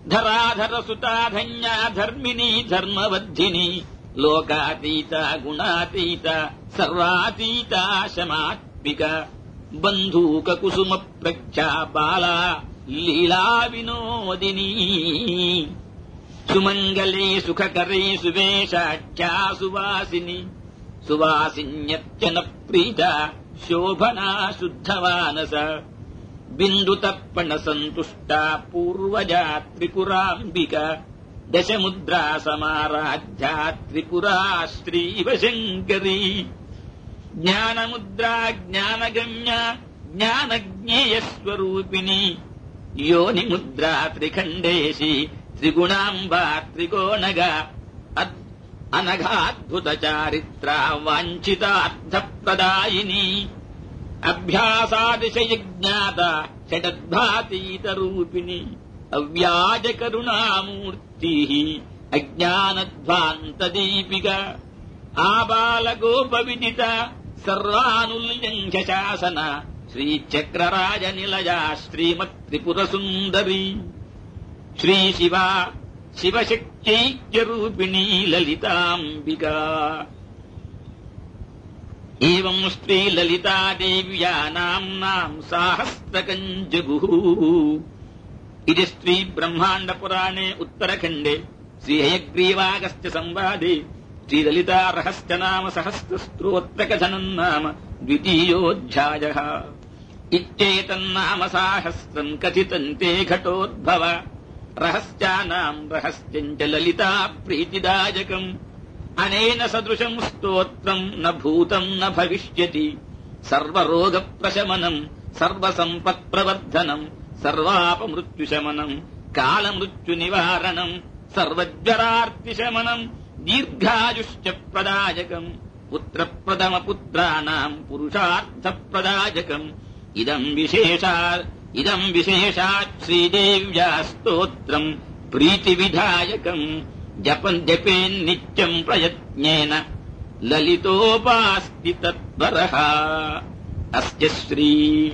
धराधरसुताधन्या धर्मिणी धर्मवर्धिनी। लोकातीता गुणातीता सर्वातीता शमात्मिका। बन्धूककुसुमप्रख्या बाला लीला विनोदिनी सुमङ्गले सुखकरे सुवेशाख्या सुवासिनी सुवासिन्यत्यन प्रीता शोभना शुद्धमानस बिन्दुतर्पणसन्तुष्टा पूर्वजा त्रिपुराम्बिका दशमुद्रा समाराध्या त्रिपुरा श्रीवशङ्करी ज्ञानमुद्रा ज्ञानगम्या ज्ञानज्ञेयस्वरूपिणी। योनिमुद्रा त्रिखण्डेशी त्रिगुणाम्बा त्रिकोणगा अनघाद्भुतचारित्रा वाञ्छितार्थप्रदायिनी। अभ्यासादिशयज्ञाता षडद्भातीतरूपिणी अव्याजकरुणामूर्तिः अज्ञानध्वान्तदीपिका आबालगोपविदिता सर्वानुल्यङ्घ्यशासन श्रीचक्रराजनिलया श्रीमत्त्रिपुरसुन्दरी श्रीशिवा शिवशक्त्यैक्यरूपिणी ललिताम्बिका। एवम् श्रीललिता देव्या नाम्नाम् साहस्रकञ्जगुः इति श्रीब्रह्माण्डपुराणे उत्तरखण्डे श्रीहयग्रीवागस्य संवादे श्रीललिता रहस्य नाम सहस्रस्तोत्रकथनम् नाम द्वितीयोऽध्यायः। इत्येतन्नाम साहस्रम् कथितम् ते घटोद्भव रहस्यानाम् रहस्यम् च ललिता प्रीतिदायकम्। अनेन सदृशम् स्तोत्रम् न भूतम् न भविष्यति। सर्वरोगप्रशमनम् सर्वसम्पत्प्रवर्धनम् सर्वापमृत्युशमनम् कालमृत्युनिवारणम् सर्वज्वरार्तिशमनम् दीर्घायुश्च प्रदायकम्। पुत्रप्रथमपुत्राणाम् पुरुषार्थप्रदायकम्। इदम् विशेषा इदम् विशेषात् श्रीदेव्या स्तोत्रम् प्रीतिविधायकम् जपन् जपेन्नित्यम् प्रयत्नेन ललितोपास्ति तत्परः। अस्य श्री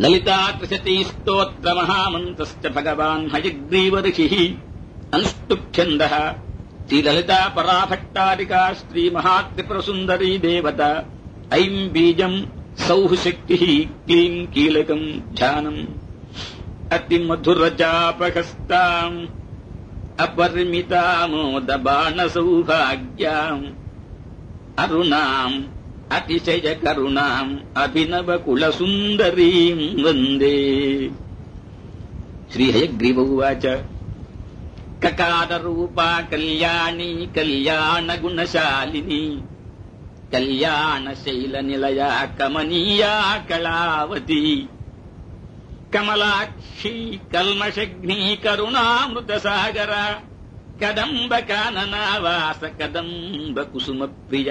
ललिता त्रिशती स्तोत्रमहामन्त्रश्च भगवान् हयग्रीवऋषिः अनुष्टुप्छन्दः। श्रीललिता पराभट्टारिका श्रीमहात्रिपुरसुन्दरी देवता। ऐम् बीजम् सौः शक्तिः क्लीम् कीलकम् ध्यानम्। अतिमधुरजापहस्ताम् अपरिमितामोदबाणसौभाग्याम्। अरुणाम् अतिशयकरुणाम् अभिनवकुलसुन्दरीम् वन्दे। श्रीहयग्रीव उवाच। ककाररूपा कल्याणी कल्याणगुणशालिनी। కళ్యాణశైల నిలయ కమనీయా కళావతి. కమలాక్షి కల్మషగ్ని కరుణామృత సాగర కదంబ కాననావాస కదంబ కుసుమ ప్రియ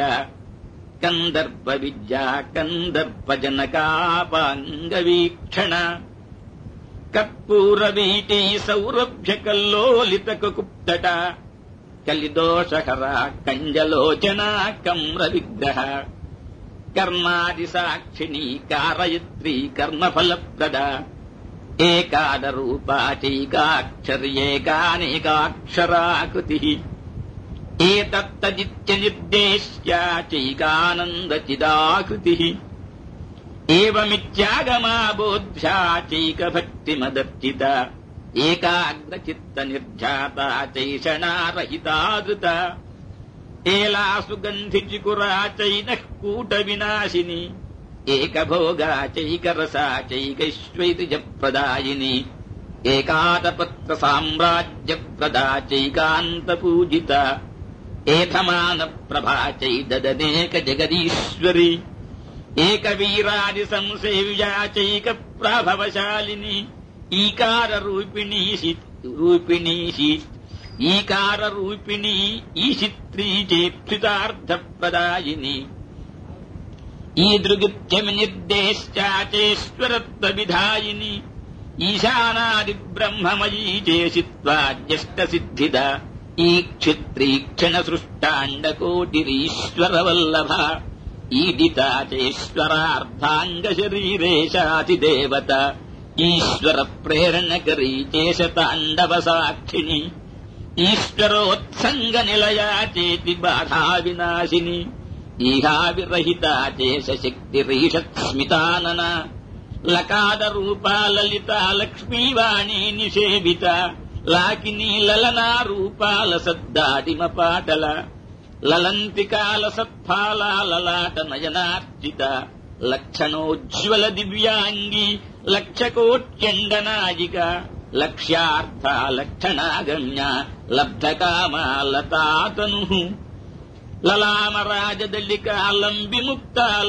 కందర్ప విద్యా కందర్ప జనకాపాంగ వీక్షణ. కర్పూర వీటి సౌరభ్య కల్లోలిత కుప్తట कलिदोषहरा कञ्जलोचना कम्रविग्रह कर्मादिसाक्षिणी कारयित्री कर्मफलप्रदा एकादरूपा चैकाक्षर्येकानेकाक्षराकृतिः एतत्तदित्यनिर्देश्या चैकानन्दचिदाकृतिः एवमित्यागमाबोध्या चैकभक्तिमदर्चिता एकाग्नचित्तनिर्जाता चैषणारहितादृता। एला सुगन्धिचिकुरा चैनः कूटविनाशिनि। एकभोगा चैकरसा चैकैश्वैतिजप्रदायिनि। एकातपत्रसाम्राज्यप्रदा चैकान्तपूजिता। एधमानप्रभा चैदनेकजगदीश्वरि एकवीरादिसंसेव्या चैकप्राभवशालिनी। చైకరసా చైకైశ్వైతిజ ప్రదాయిని ఏకాదపత్ర సామ్రాజ్య ప్రదా చైకాంత పూజిత ఏకమాన ప్రభా చైదనేక జగదీశ్వరి ఏక వీరాది సంసేవ్యా చైక ప్రాభవశాలిని ఈకార రూపిణీ రూపిణీ ఈకార రూపిణీ ఈశిత్రీ చేప్సితార్థ ప్రదాయిని ఈదృగుత్యమి నిర్దేశ్చాచేశ్వరత్వ విధాయిని ఈశానాది బ్రహ్మమయీ చేసిత్వాద్యష్ట ఈశ్వర ప్రేరణకరీ చేశతాండవ సాక్షిణి ఈశ్వరోత్సంగ నిలయా చేతి బాధా వినాశిని ఈహా విరహిత చేశ శక్తిరీషత్ స్మితానన లకాద రూపా లలిత లక్ష్మీవాణి నిషేవిత లాకిని లలనా రూపాల సద్దాటిమ పాటల లలంతికాల సత్ఫాల లలాట నయనార్జిత లక్షణోజ్వల దివ్యాంగి लक्षकोट्यण्डनाजिका लक्ष्यार्था लक्षणागम्या लब्धकामा लतातनुः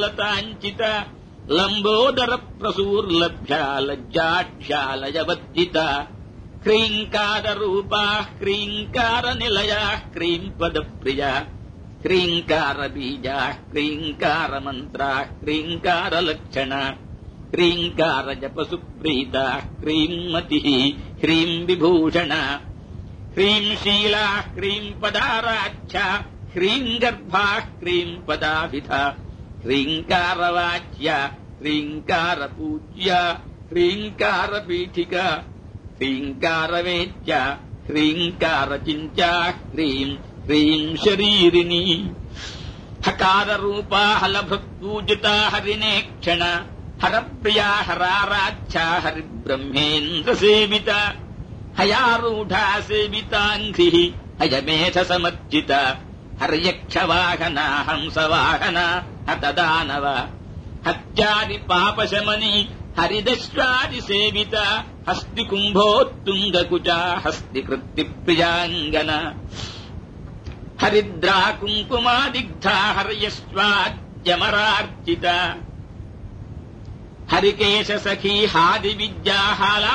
लताञ्चिता लम्बोदरप्रसूर्लभ्या लज्जाक्ष्या लज्जाक्ष्यालजवर्जिता क्रीङ्काररूपाः क्रीङ्कारनिलयाः क्रीम्पदप्रिया क्रीङ्कारबीजाः क्रीङ्कारमन्त्राः क्रीङ्कारलक्षणा। क्रीङ्कारजपसुप्रीता क्रीम् मतिः ह्रीं विभूषण ह्रीं शीला ह्रीं पदाराख्या ह्रीं गर्भा ह्रीं पदाभिधा ह्रीङ्कारवाच्या ह्रीङ्कारपूज्या ह्रीङ्कारपीठिका ह्रीङ्कारवेच्या ह्रीङ्कारचिञ्चा ह्रीं ह्रीं शरीरिणी। हकाररूपा हकाररूपाहलभपूजिता हरिणेक्षण हरप्रिया हराराध्या हरिब्रह्मेन्द्रसेविता हयारूढा सेविताङ्घ्रिः हयमेधसमर्जिता हर्यक्षवाहना हंसवाहना हतदानव हत्यादिपापशमनि हरिदश्वादिसेविता हस्तिकुम्भोत्तुङ्गकुचा हस्तिकृत्तिप्रियाङ्गन हरिद्राकुङ्कुमादिग्धा हर्यश्वाद्यमरार्चिता हरिकेशसखी हादिविद्याहाला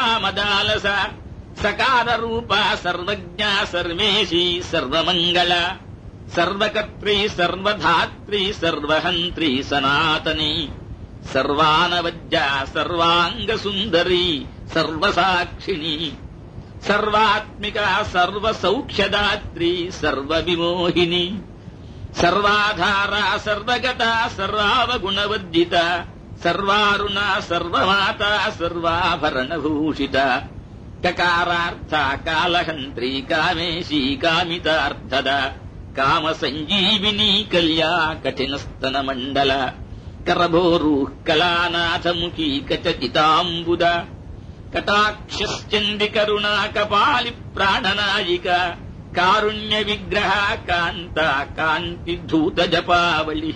सकाररूपा सर्वज्ञा सर्वेशी सर्वमङ्गला सर्वकर्त्री सर्वधात्री सर्वहन्त्री सनातनी सर्वानवज्या सर्वाङ्गसुन्दरी सर्वसाक्षिणी सर्वात्मिका सर्वसौख्यदात्री सर्वविमोहिनी सर्वाधारा सर्वगता सर्वावगुणवर्जिता సర్వారుణ సర్వమాత సర్వాభరణభూషిత కకారార్థ కాళహంత్రీ కామేశీ కామితార్థద కామ సంజీవిని కళ్యా కఠినస్తన మండల కరభోరు కళానాథముఖీ కచితాంబుద కటాక్షశ్చండి కరుణా కపాలి ప్రాణనాయిక కారుణ్య విగ్రహ కాంత కాంతి ధూత జపావళి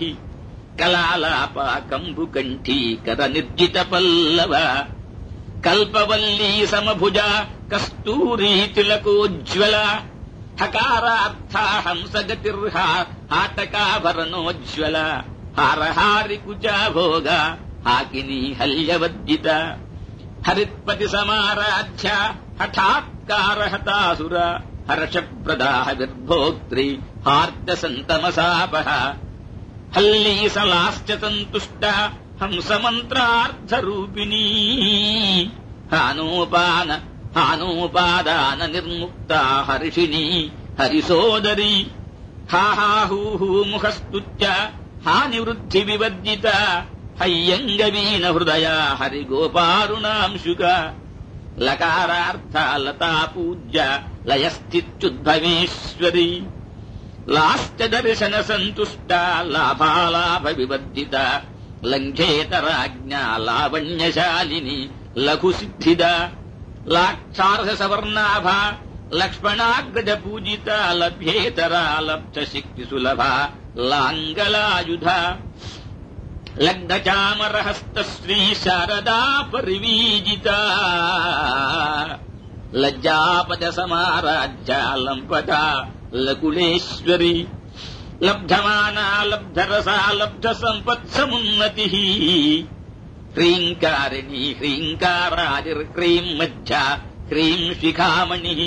ಕಲಾಲಾಪ ಕಂಬು ಕಂಠೀಕರ ನಿರ್ಜಿತ ಪಲ್ಲವ. ಕಲ್ಪವಲ್ಲಿ ಸಮಭುಜ, ಕಸ್ತೂರಿ ತಿಲಕೋಜ್ವಲ. ಹಕಾರಾರ್ಥ ಹಂಸಗತಿರ್ಹ ಹಾಟಕಾಭರಣೋಜ್ವಲ ಹಾರಹಾರಿ ಕುಚ ಭೋಗ, ಹಾಕಿನಿ ಹಲ್ಯವರ್ಜಿತ. ಹರಿತ್ಪತಿ ಸಮಾರಾಧ್ಯ ಹಠಾತ್ಕಾರ ಹತಾಸುರ ಹರ್ಷಪ್ರದಾಹ ವಿರ್ಭೋಕ್ತ್ರಿ ಹಾರ್ದ ಸಂತಮಸಾಪ ಹಲ್ಲೀಸಲಾಶ್ಚ ಸಂತುಷ್ಟ ಹಂಸಮಂತ್ರಾರ್ಧರೂಪಿಣೀ. ಹಾನೋಪಾನ, ಹಾನೋಪಾದಾನ ನಿರ್ಮುಕ್ತ ಹರ್ಷಿಣಿ, ಹರಿಸೋದರಿ. ಹಾ ಹಾ, ಹೂ ಹೂ, ಮುಖಸ್ತುತ್ಯ ಹಾನಿವೃದ್ಧಿ ವಿವರ್ಜಿತ ಹಯ್ಯಂಗವೀನ ಹೃದಯ, ಹರಿಗೋಪಾರುಣಾಂಶುಕ. ಲಕಾರಾರ್ಥ ಲತಾ ಪೂಜ್ಯ ಲಯಸ್ಥಿತ್ಯುದ್ಭವೇಶ್ವರಿ. लाश्च दर्शनसन्तुष्टा लाभालाभविवर्जिता लङ्घेतराज्ञा लावण्यशालिनी लघुसिद्धिदा लाक्षार्हसवर्णाभा लक्ष्मणाग्रजपूजिता लभ्येतरा लब्धशक्तिसुलभा लाङ्गलायुधा लग्नचामरहस्तश्री शारदा परिवीजिता लज्जापदसमाराज्यालम्बा लकुलेश्वरी लब्धमाना लब्धरसा लब्धसम्पत्समुन्नतिः। ह्रीङ्कारिणी ह्रीङ्कारादिर्क्रीम् मध्जा ह्रीं शिखामणिः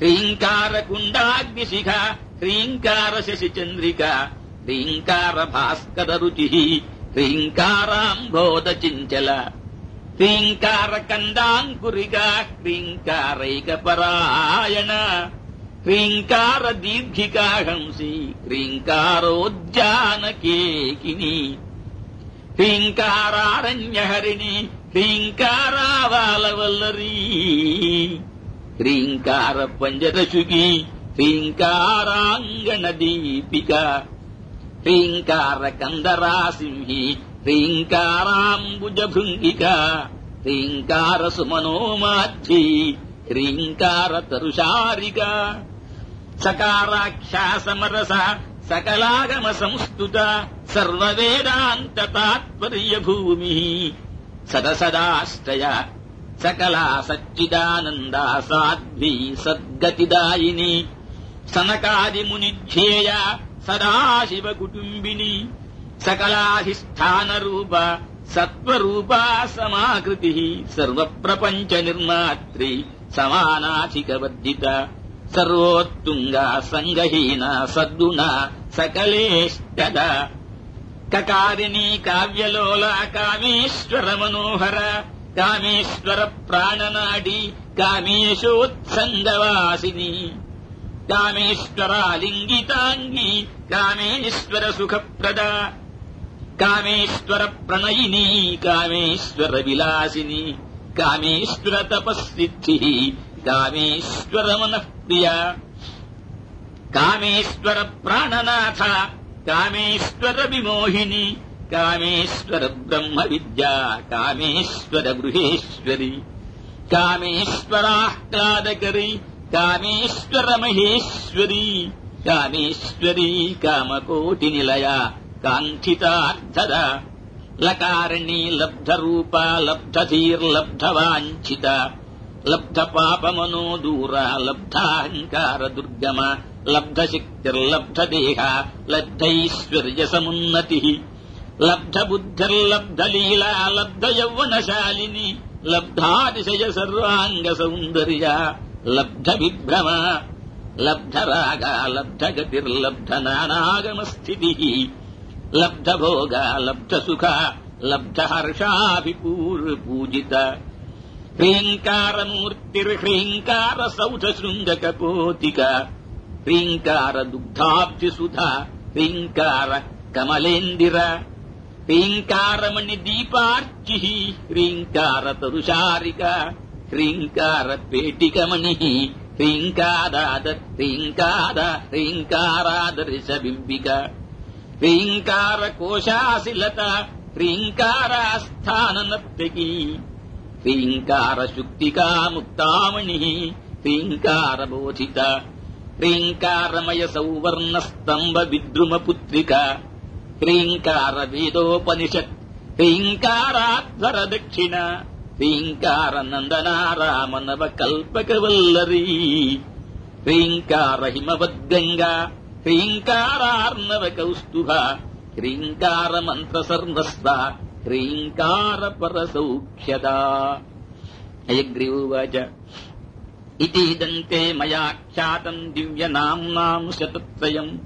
ह्रीङ्कारकुण्डाग्निशिखा ह्रीङ्कारशशिचन्द्रिका ह्रीङ्कारभास्कररुचिः क्रीङ्काराम्भोदचिञ्चला ह्रीङ्कारकन्दाङ्कुरिका क्रीङ्कारैकपरायण హ్రీంకారాదిర్క్రీం మధ్య హ్రీం శిఖామణి హ్రీంకార కుండాగ్నిశిఖ హ్రీంకార శశిచంద్రిక హ్రీంకార భాస్కర రుచి హ్రీంకారాంబోధ చించల హ్రీంకార కందాంకురిక హ్రీంకారైక పరాయణ హ్రీంకార దీర్ఘికా హంసి హ్రీంకారోద్యానకేకిని హ్రీంకారారణ్యహరిణి హ్రీంకారావాలవల్లరీ హ్రీంకార పంజరశుకి హ్రీంకారాంగణ దీపిక హ్రీంకార కందరాసింహి హ్రీంకారాంబుజ భృంగిక హ్రీంకార సుమనోమాధ్యి హ్రీంకార తరుషారిక सकाराख्यासमरस सकलागमसंस्तुता सर्ववेदान्ततात्पर्यभूमिः। सदा सकला सच्चिदानन्दा साध्वी सद्गतिदायिनी सनकादिमुनिध्येया सदाशिवकुटुम्बिनी सकलाधिष्ठानरूपा सत्त्वरूपा समाकृतिः सर्वप्रपञ्चनिर्मात्री समानाधिकवर्धिता। सर्वोत्तुङ्गा सङ्गहीना सद्गुणा सकलेष्टदा। ककारिणी काव्यलोला कामेश्वर मनोहरा कामेश्वरप्राणनाडी कामेशोत्सङ्गवासिनी कामेश्वरालिङ्गिताङ्गि कामेश्वरसुखप्रदा कामेश्वरप्रणयिनी कामेश्वरविलासिनी कामेश्वर तपःसिद्धिः कामेश्वरमनःप्रिया। कामेश्वरप्राणनाथ कामेश्वरविमोहिनी कामेश्वरब्रह्मविद्या कामेश्वर कामेश्वराह्लादकरी कामेश्वरमहेश्वरी कामेश्वरी कामकोटिनिलया कान्ठितार्धता लकारिणी लब्धरूपा लब्धधीर्लब्धवाञ्छिता। லப்த பாபமனோ தூரா லப்தாஹங்கார துர்கமா லப்த சக்திர்லப்த தேகா லப்தைஸ்வர்ய சமுன்னதி லப்த புத்தர்லப்த லீலா லப்த யௌவனசாலினி லப்தாதிசய சர்வாங்க சௌந்தர்யா லப்த விப்ரமா லப்த ராகா லப்த கதிர்லப்த நானாகமஸ்திதி லப்த போகா லப்த சுகா லப்த ஹர்ஷாபி பூர் பூஜித హ్రీంకారమూర్తిర్హ్రీంకార సౌధ శృంగకపోతిక హ్రీంకార దుగ్ధాబ్ధిసుధ హ్రీంకార కమలేందిర హ్రీంకారమణి దీపార్చి హ్రీంకార తరుషారిక హ్రీంకార పేటికమణి హ్రీంకారాద హ్రీంకార హ్రీంకారాదర్శ బింబిక హ్రీంకార కోశాశిలత హ్రీంకారాస్థాన ह्रीङ्कारशुक्तिका मुक्तामणिः ह्रीङ्कारबोधिता ह्रीङ्कारमयसौवर्णस्तम्बविद्रुमपुत्रिका ह्रीङ्कारवेदोपनिषत् ह्रीङ्काराध्वरदक्षिणा ह्रीङ्कारनन्दना रामनवकल्पकवल्लरी ह्रीङ्कारहिमवद्गङ्गा ह्रीङ्कारार्णव कौस्तुः ह्रीङ्कारमन्त्रसर्णस्ता ह्रीङ्कार मन्त्रसर्वस्वा ह्रीङ्कार परसौख्यदा हयग्रीवोवाच इतीदन्ते मया ख्यातम् दिव्यनाम्नाम् शतत्रयम्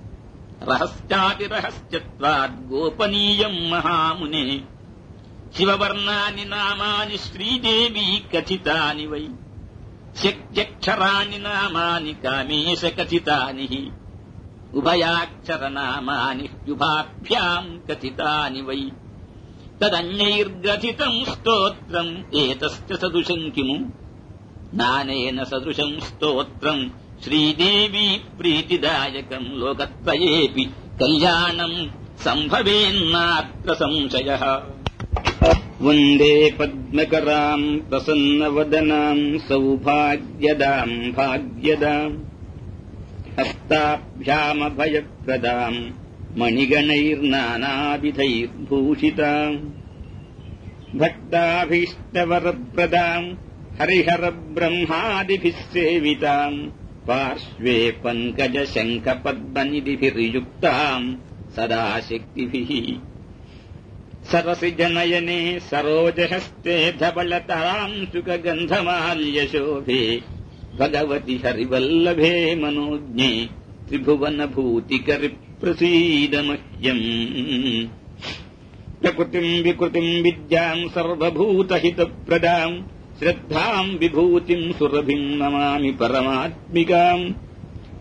रहस्यातिरहस्यत्वाद् गोपनीयम् महामुने। शिववर्णानि नामानि श्रीदेवी कथितानि वै। शक्त्यक्षराणि नामानि कामेश कथितानि हि। उभयाक्षरनामानि युभाभ्याम् कथितानि वै तदन्यैर्ग्रथितम् स्तोत्रम् एतश्च सदृशम् किमु? नानेन सदृशम् स्तोत्रम् श्रीदेवी प्रीतिदायकम् लोकत्रयेऽपि कल्याणम् सम्भवेन्नात्र संशयः। वन्दे पद्मकराम् प्रसन्नवदनाम् सौभाग्यदाम् भाग्यदाम् हस्ताभ्यामभयप्रदाम् मणिगणैर्नानाविधैर्भूषिताम् भक्ताभीष्टवरप्रदाम् हरिहरब्रह्मादिभिः सेविताम् पार्श्वे पङ्कजशङ्खपद्मनिधिभिर्युक्ताम् सदा शक्तिभिः सरसिजनयने सरोजहस्ते धवलताम् सुखगन्धमाल्यशोभे। भगवति हरिवल्लभे मनोज्ञे मह्यम् प्रकृतिम् विकृतिम् विद्याम् सर्वभूतहितप्रदाम् श्रद्धाम् विभूतिम् सुरभिम् नमामि परमात्मिकाम्।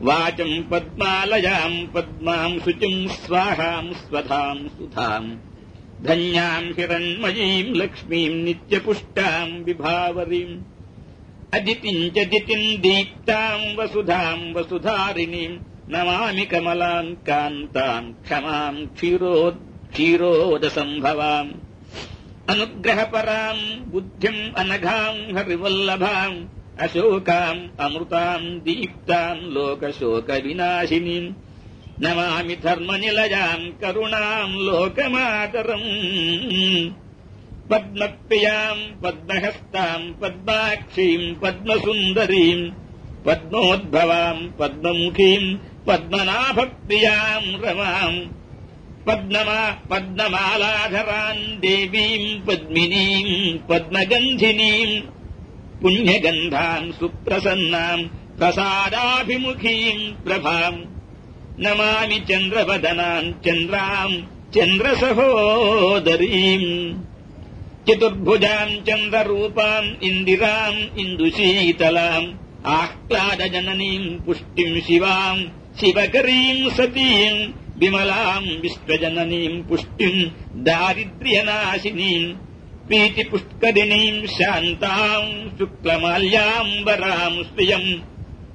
वाचम् पद्मालयाम् पद्माम् शुचिम् स्वाहाम् स्वधाम् सुधाम्। धन्याम् हिरण्मयीम् लक्ष्मीम् नित्यपुष्टाम् विभावरीम्। अदितिम् च दितिम् दीप्ताम् वसुधाम् वसुधारिणीम् नमामि कमलाम् कान्ताम् क्षमाम् क्षीरो क्षीरोदसम्भवाम् अनुग्रहपराम् बुद्धिम् अनघाम् हरिवल्लभाम् अशोकाम् अमृताम् दीप्ताम् लोकशोकविनाशिनीम्। नमामि धर्मनिलयाम् करुणाम् लोकमातरम्। पद्मप्रियाम् पद्महस्ताम् पद्माक्षीम् पद्मसुन्दरीम् पद्मोद्भवाम् पद्ममुखीम् पद्मनाभप्रियाम् रमाम् पद्ममा पद्ममालाधरान् देवीम् पद्मिनीम् पद्मगन्धिनीम् पुण्यगन्धाम् सुप्रसन्नाम् प्रसादाभिमुखीम् प्रभाम् नमामि चन्द्रवदनाम् चन्द्राम् चन्द्रसहोदरीम् चतुर्भुजाम् चन्द्ररूपाम् इन्दिराम् इन्दुशीतलाम् आह्लादजननीम् पुष्टिम् शिवाम् शिवकरीम् सतीम् विमलाम् विश्वजननीम् पुष्टिम् दारिद्र्यनाशिनीम् प्रीतिपुष्करिणीम् शान्ताम् शुक्लमाल्याम्बराम् श्रियम्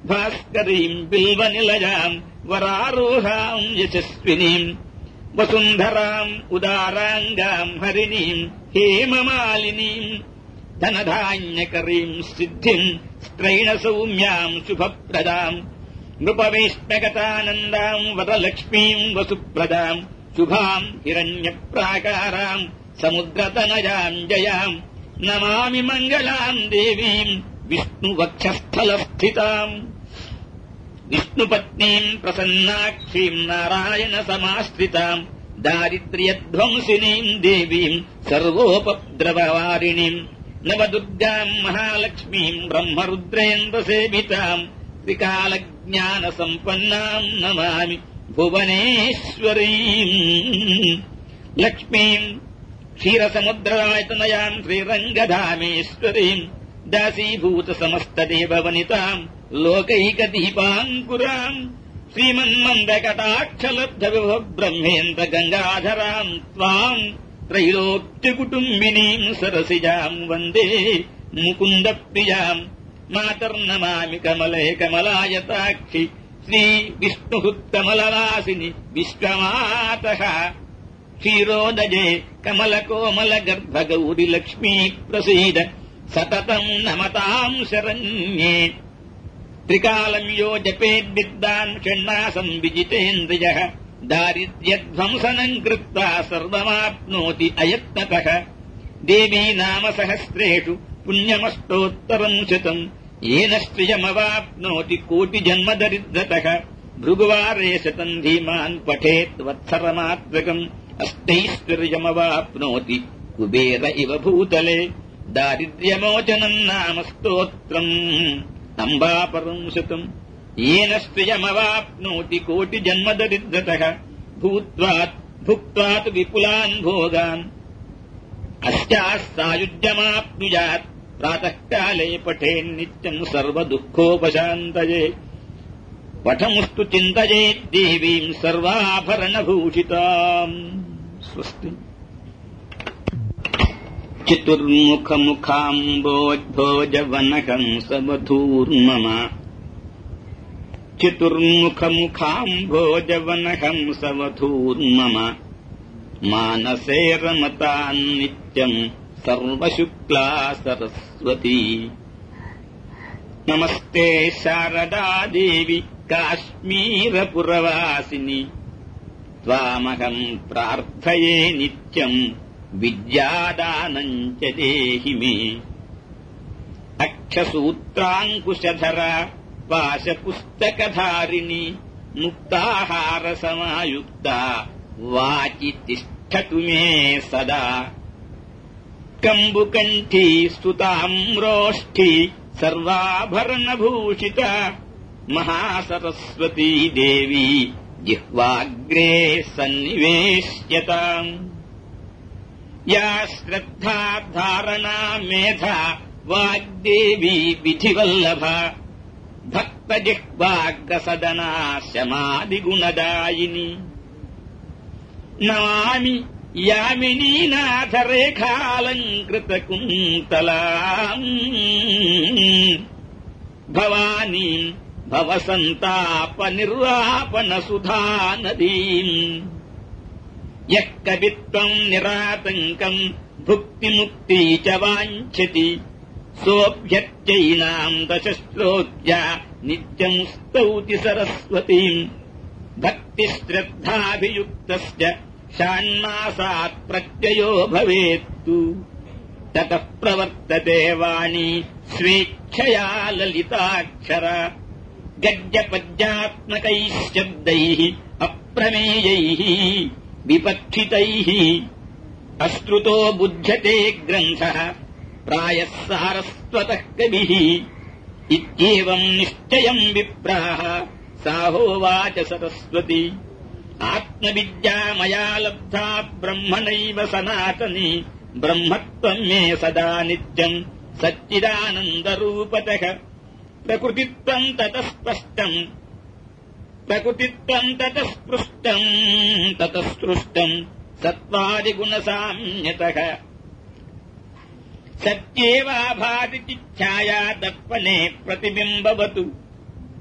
भास्करीम् बिल्वनिलयाम् वरारोहाम् यशस्विनीम् वसुन्धराम् उदाराङ्गाम् हरिणीम् हेममालिनीम् धनधान्यकरीम् सिद्धिम् स्त्रैणसौम्याम् शुभप्रदाम् नृपवेश्मगतानन्दाम् वरलक्ष्मीम् वसुप्रदाम् शुभाम् हिरण्यप्राकाराम् समुद्रतनयाम् जयाम् नमामि मङ्गलाम् देवीम् विष्णुवक्षस्थलस्थिताम्। विष्णुपत्नीम् प्रसन्नाक्षीम् नारायणसमाश्रिताम् दारिद्र्यध्वंसिनीम् देवीम् सर्वोपद्रववारिणीम् नवदुर्गाम् महालक्ष्मीम् ब्रह्मरुद्रेन्द्रसेविताम् त्रिकालज्ञानसम्पन्नाम् नमामि भुवनेश्वरीम्। लक्ष्मीम् क्षीरसमुद्रायतनयाम् श्रीरङ्गधामेश्वरीम् दासीभूतसमस्तदेववनिताम् लोकैकदीपाङ्कुराम् श्रीमन्मन्दकटाक्षलब्धविभो ब्रह्मेन्द्र गङ्गाधराम् त्वाम् त्रैलोक्यकुटुम्बिनीम् सरसिजाम् वन्दे मुकुन्दप्रियाम् मातर्नमामि कमले कमलायताक्षि श्रीविष्णुहृत्कमलवासिनि विश्वमातः। क्षीरोदजे कमलकोमलगर्भगौरि लक्ष्मी प्रसीद। सततम् नमताम् शरण्ये। त्रिकालम् यो जपेद्विद्वान् षण्णासम् विजितेन्द्रियः। दारिद्र्यध्वंसनम् कृत्वा सर्वमाप्नोति अयत्नतः। देवी नाम सहस्रेषु पुण्यमष्टोत्तरम् शतम् येन श्रियमवाप्नोति कोटिजन्मदरिद्रतः भृगुवारे शतम् धीमान् पठेत् वत्सरमात्रकम् अष्टैश्वर्यमवाप्नोति कुबेर इव भूतले दारिद्र्यमोचनम् नाम स्तोत्रम् अम्बापरम् शतम् येन श्रियमवाप्नोति कोटिजन्मदरिद्रतः भूत्वा भुक्त्वा तु विपुलान् भोगान्। अस्याः सायुज्यमाप्नुयात् प्रातःकाले पठेन्नित्यम् सर्वदुःखोपशान्तये। पठमुस्तु चिन्तयेत् देवीम् सर्वाभरणभूषिताम्। स्वस्ति। चितुर्मुखमुखाम्बोद्भोजवनहंसवधूर्मम चितुर्मुखमुखाम्भोजवनहंसवधूर्मम मानसे रमतान्नित्यम् सर्वशुक्ला सरस्वती नमस्ते शारदा देवि काश्मीरपुरवासिनि। त्वामहम् प्रार्थये नित्यम् विद्यादानम् च देहि मे। अक्षसूत्राङ्कुशधरा पाशपुस्तकधारिणि मुक्ताहारसमायुक्ता वाचि तिष्ठतु मे सदा कम्बुकण्ठी स्तुताम्रोष्ठी सर्वाभरणभूषिता महासरस्वती देवी जिह्वाग्रे सन्निवेश्यताम् या श्रद्धा धारणा मेधा वाग्देवी विधिवल्लभा भक्तजिह्वाग्रसदना शमादिगुणदायिनी नमामि यामिनीनाथरेखालङ्कृतकुन्तलाम्। भवानीम् भवसन्तापनिर्वापनसुधा नदीम् यः कवित्वम् निरातङ्कम् भुक्तिमुक्ती च वाञ्छति। सोऽभ्यत्यैनाम् दशश्लोक्या नित्यम् स्तौति सरस्वतीम्। भक्तिश्रद्धाभियुक्तस्य षाण्मासात् प्रत्ययो भवेत्तु। ततः प्रवर्तते वाणी स्वेच्छया ललिताक्षर। गद्यपद्यात्मकैः शब्दैः अप्रमेयैः विपक्षितैः। अश्रुतो बुध्यते ग्रन्थः प्रायः सारस्वतः कविः। इत्येवम् निश्चयम् विप्राः साहोवाच सरस्वती आत्मविद्या मया लब्धा ब्रह्मणैव सनातनी ब्रह्मत्वम् मे सदा नित्यम् सच्चिदानन्दरूपतः। प्रकृतित्वम् ततः स्पष्टम् प्रकृतित्वम् ततः स्पृष्टम् ततः स्पृष्टम् सत्त्वादिगुणसाम्यतः। सत्येवाभाति चिच्छाया दर्पणे प्रतिबिम्बवतु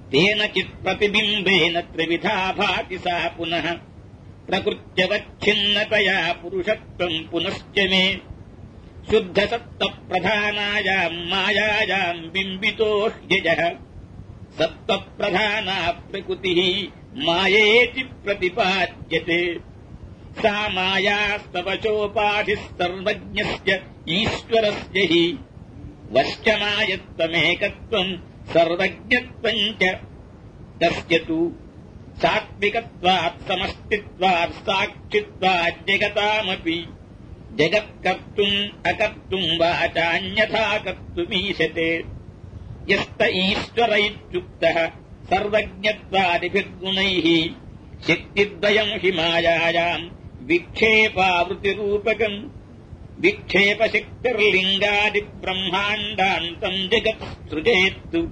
तेन चित्प्रतिबिम्बेन त्रिविधा भाति सा पुनः प्रकृत्यवच्छिन्नतया पुरुषत्वम् पुनश्च मे। शुद्धसत्त्वप्रधानायाम् मायायाम् बिम्बितो ह्यजः। सत्त्वप्रधाना प्रकृतिः मायेति प्रतिपाद्यते। सा मायास्तवचोपाधिः सर्वज्ञस्य ईश्वरस्य हि वश्चमायत्वमेकत्वम् सर्वज्ञत्वम् च तस्य तु सात्विकत्वात् समष्टित्वात् साक्षित्वात् जगतामपि। जगत्कर्तुम् अकर्तुम् वा चान्यथा कर्तुमीशते। यस्त ईश्वर इत्युक्तः सर्वज्ञत्वादिभिर्गुणैः। शक्तिद्वयम् हि मायायाम् विक्षेपावृतिरूपकम् विक्षेपशक्तिर्लिङ्गादिब्रह्माण्डान्तम् जगत् सृजेत्तु।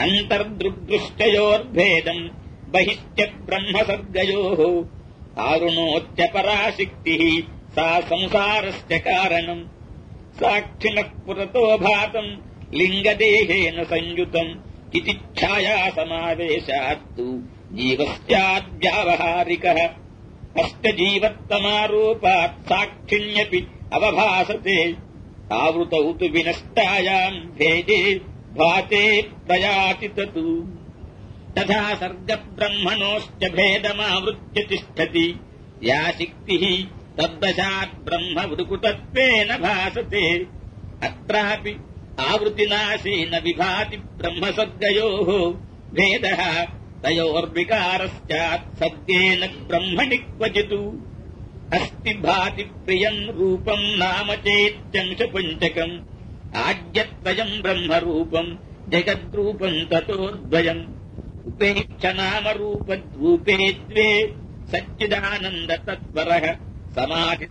अन्तर्दृग्दृष्टयोर्भेदम् बहिश्च ब्रह्मसर्गयोः। आरुणोच्च पराशक्तिः सा संसारस्य कारणम् साक्षिणः पुरतो भातम् लिङ्गदेहेन संयुतम् इति छाया समावेशात्तु जीवस्याद्व्यावहारिकः। अष्टजीवत्तमारूपात् साक्षिण्यपि अवभासते आवृतौ तु विनष्टायाम् भेदे भाते प्रयाति ततु। तथा सर्गब्रह्मणोश्च भेदमावृत्य तिष्ठति। या शक्तिः तद्दशात् ब्रह्म भासते। अत्रापि आवृत्तिनाशेन विभाति ब्रह्मसद्गयोः भेदः। तयोर्विकारश्चात् सद्येन ब्रह्मणि क्वचित् अस्ति भाति प्रियम् रूपम् नाम चेत्यंशपञ्चकम् आद्यत्रयम् ब्रह्मरूपम् जगद्रूपम् ततोद्वयम्। उपेक्ष नामरूपद्रूपे द्वे सच्चिदानन्दतत्परः समाधि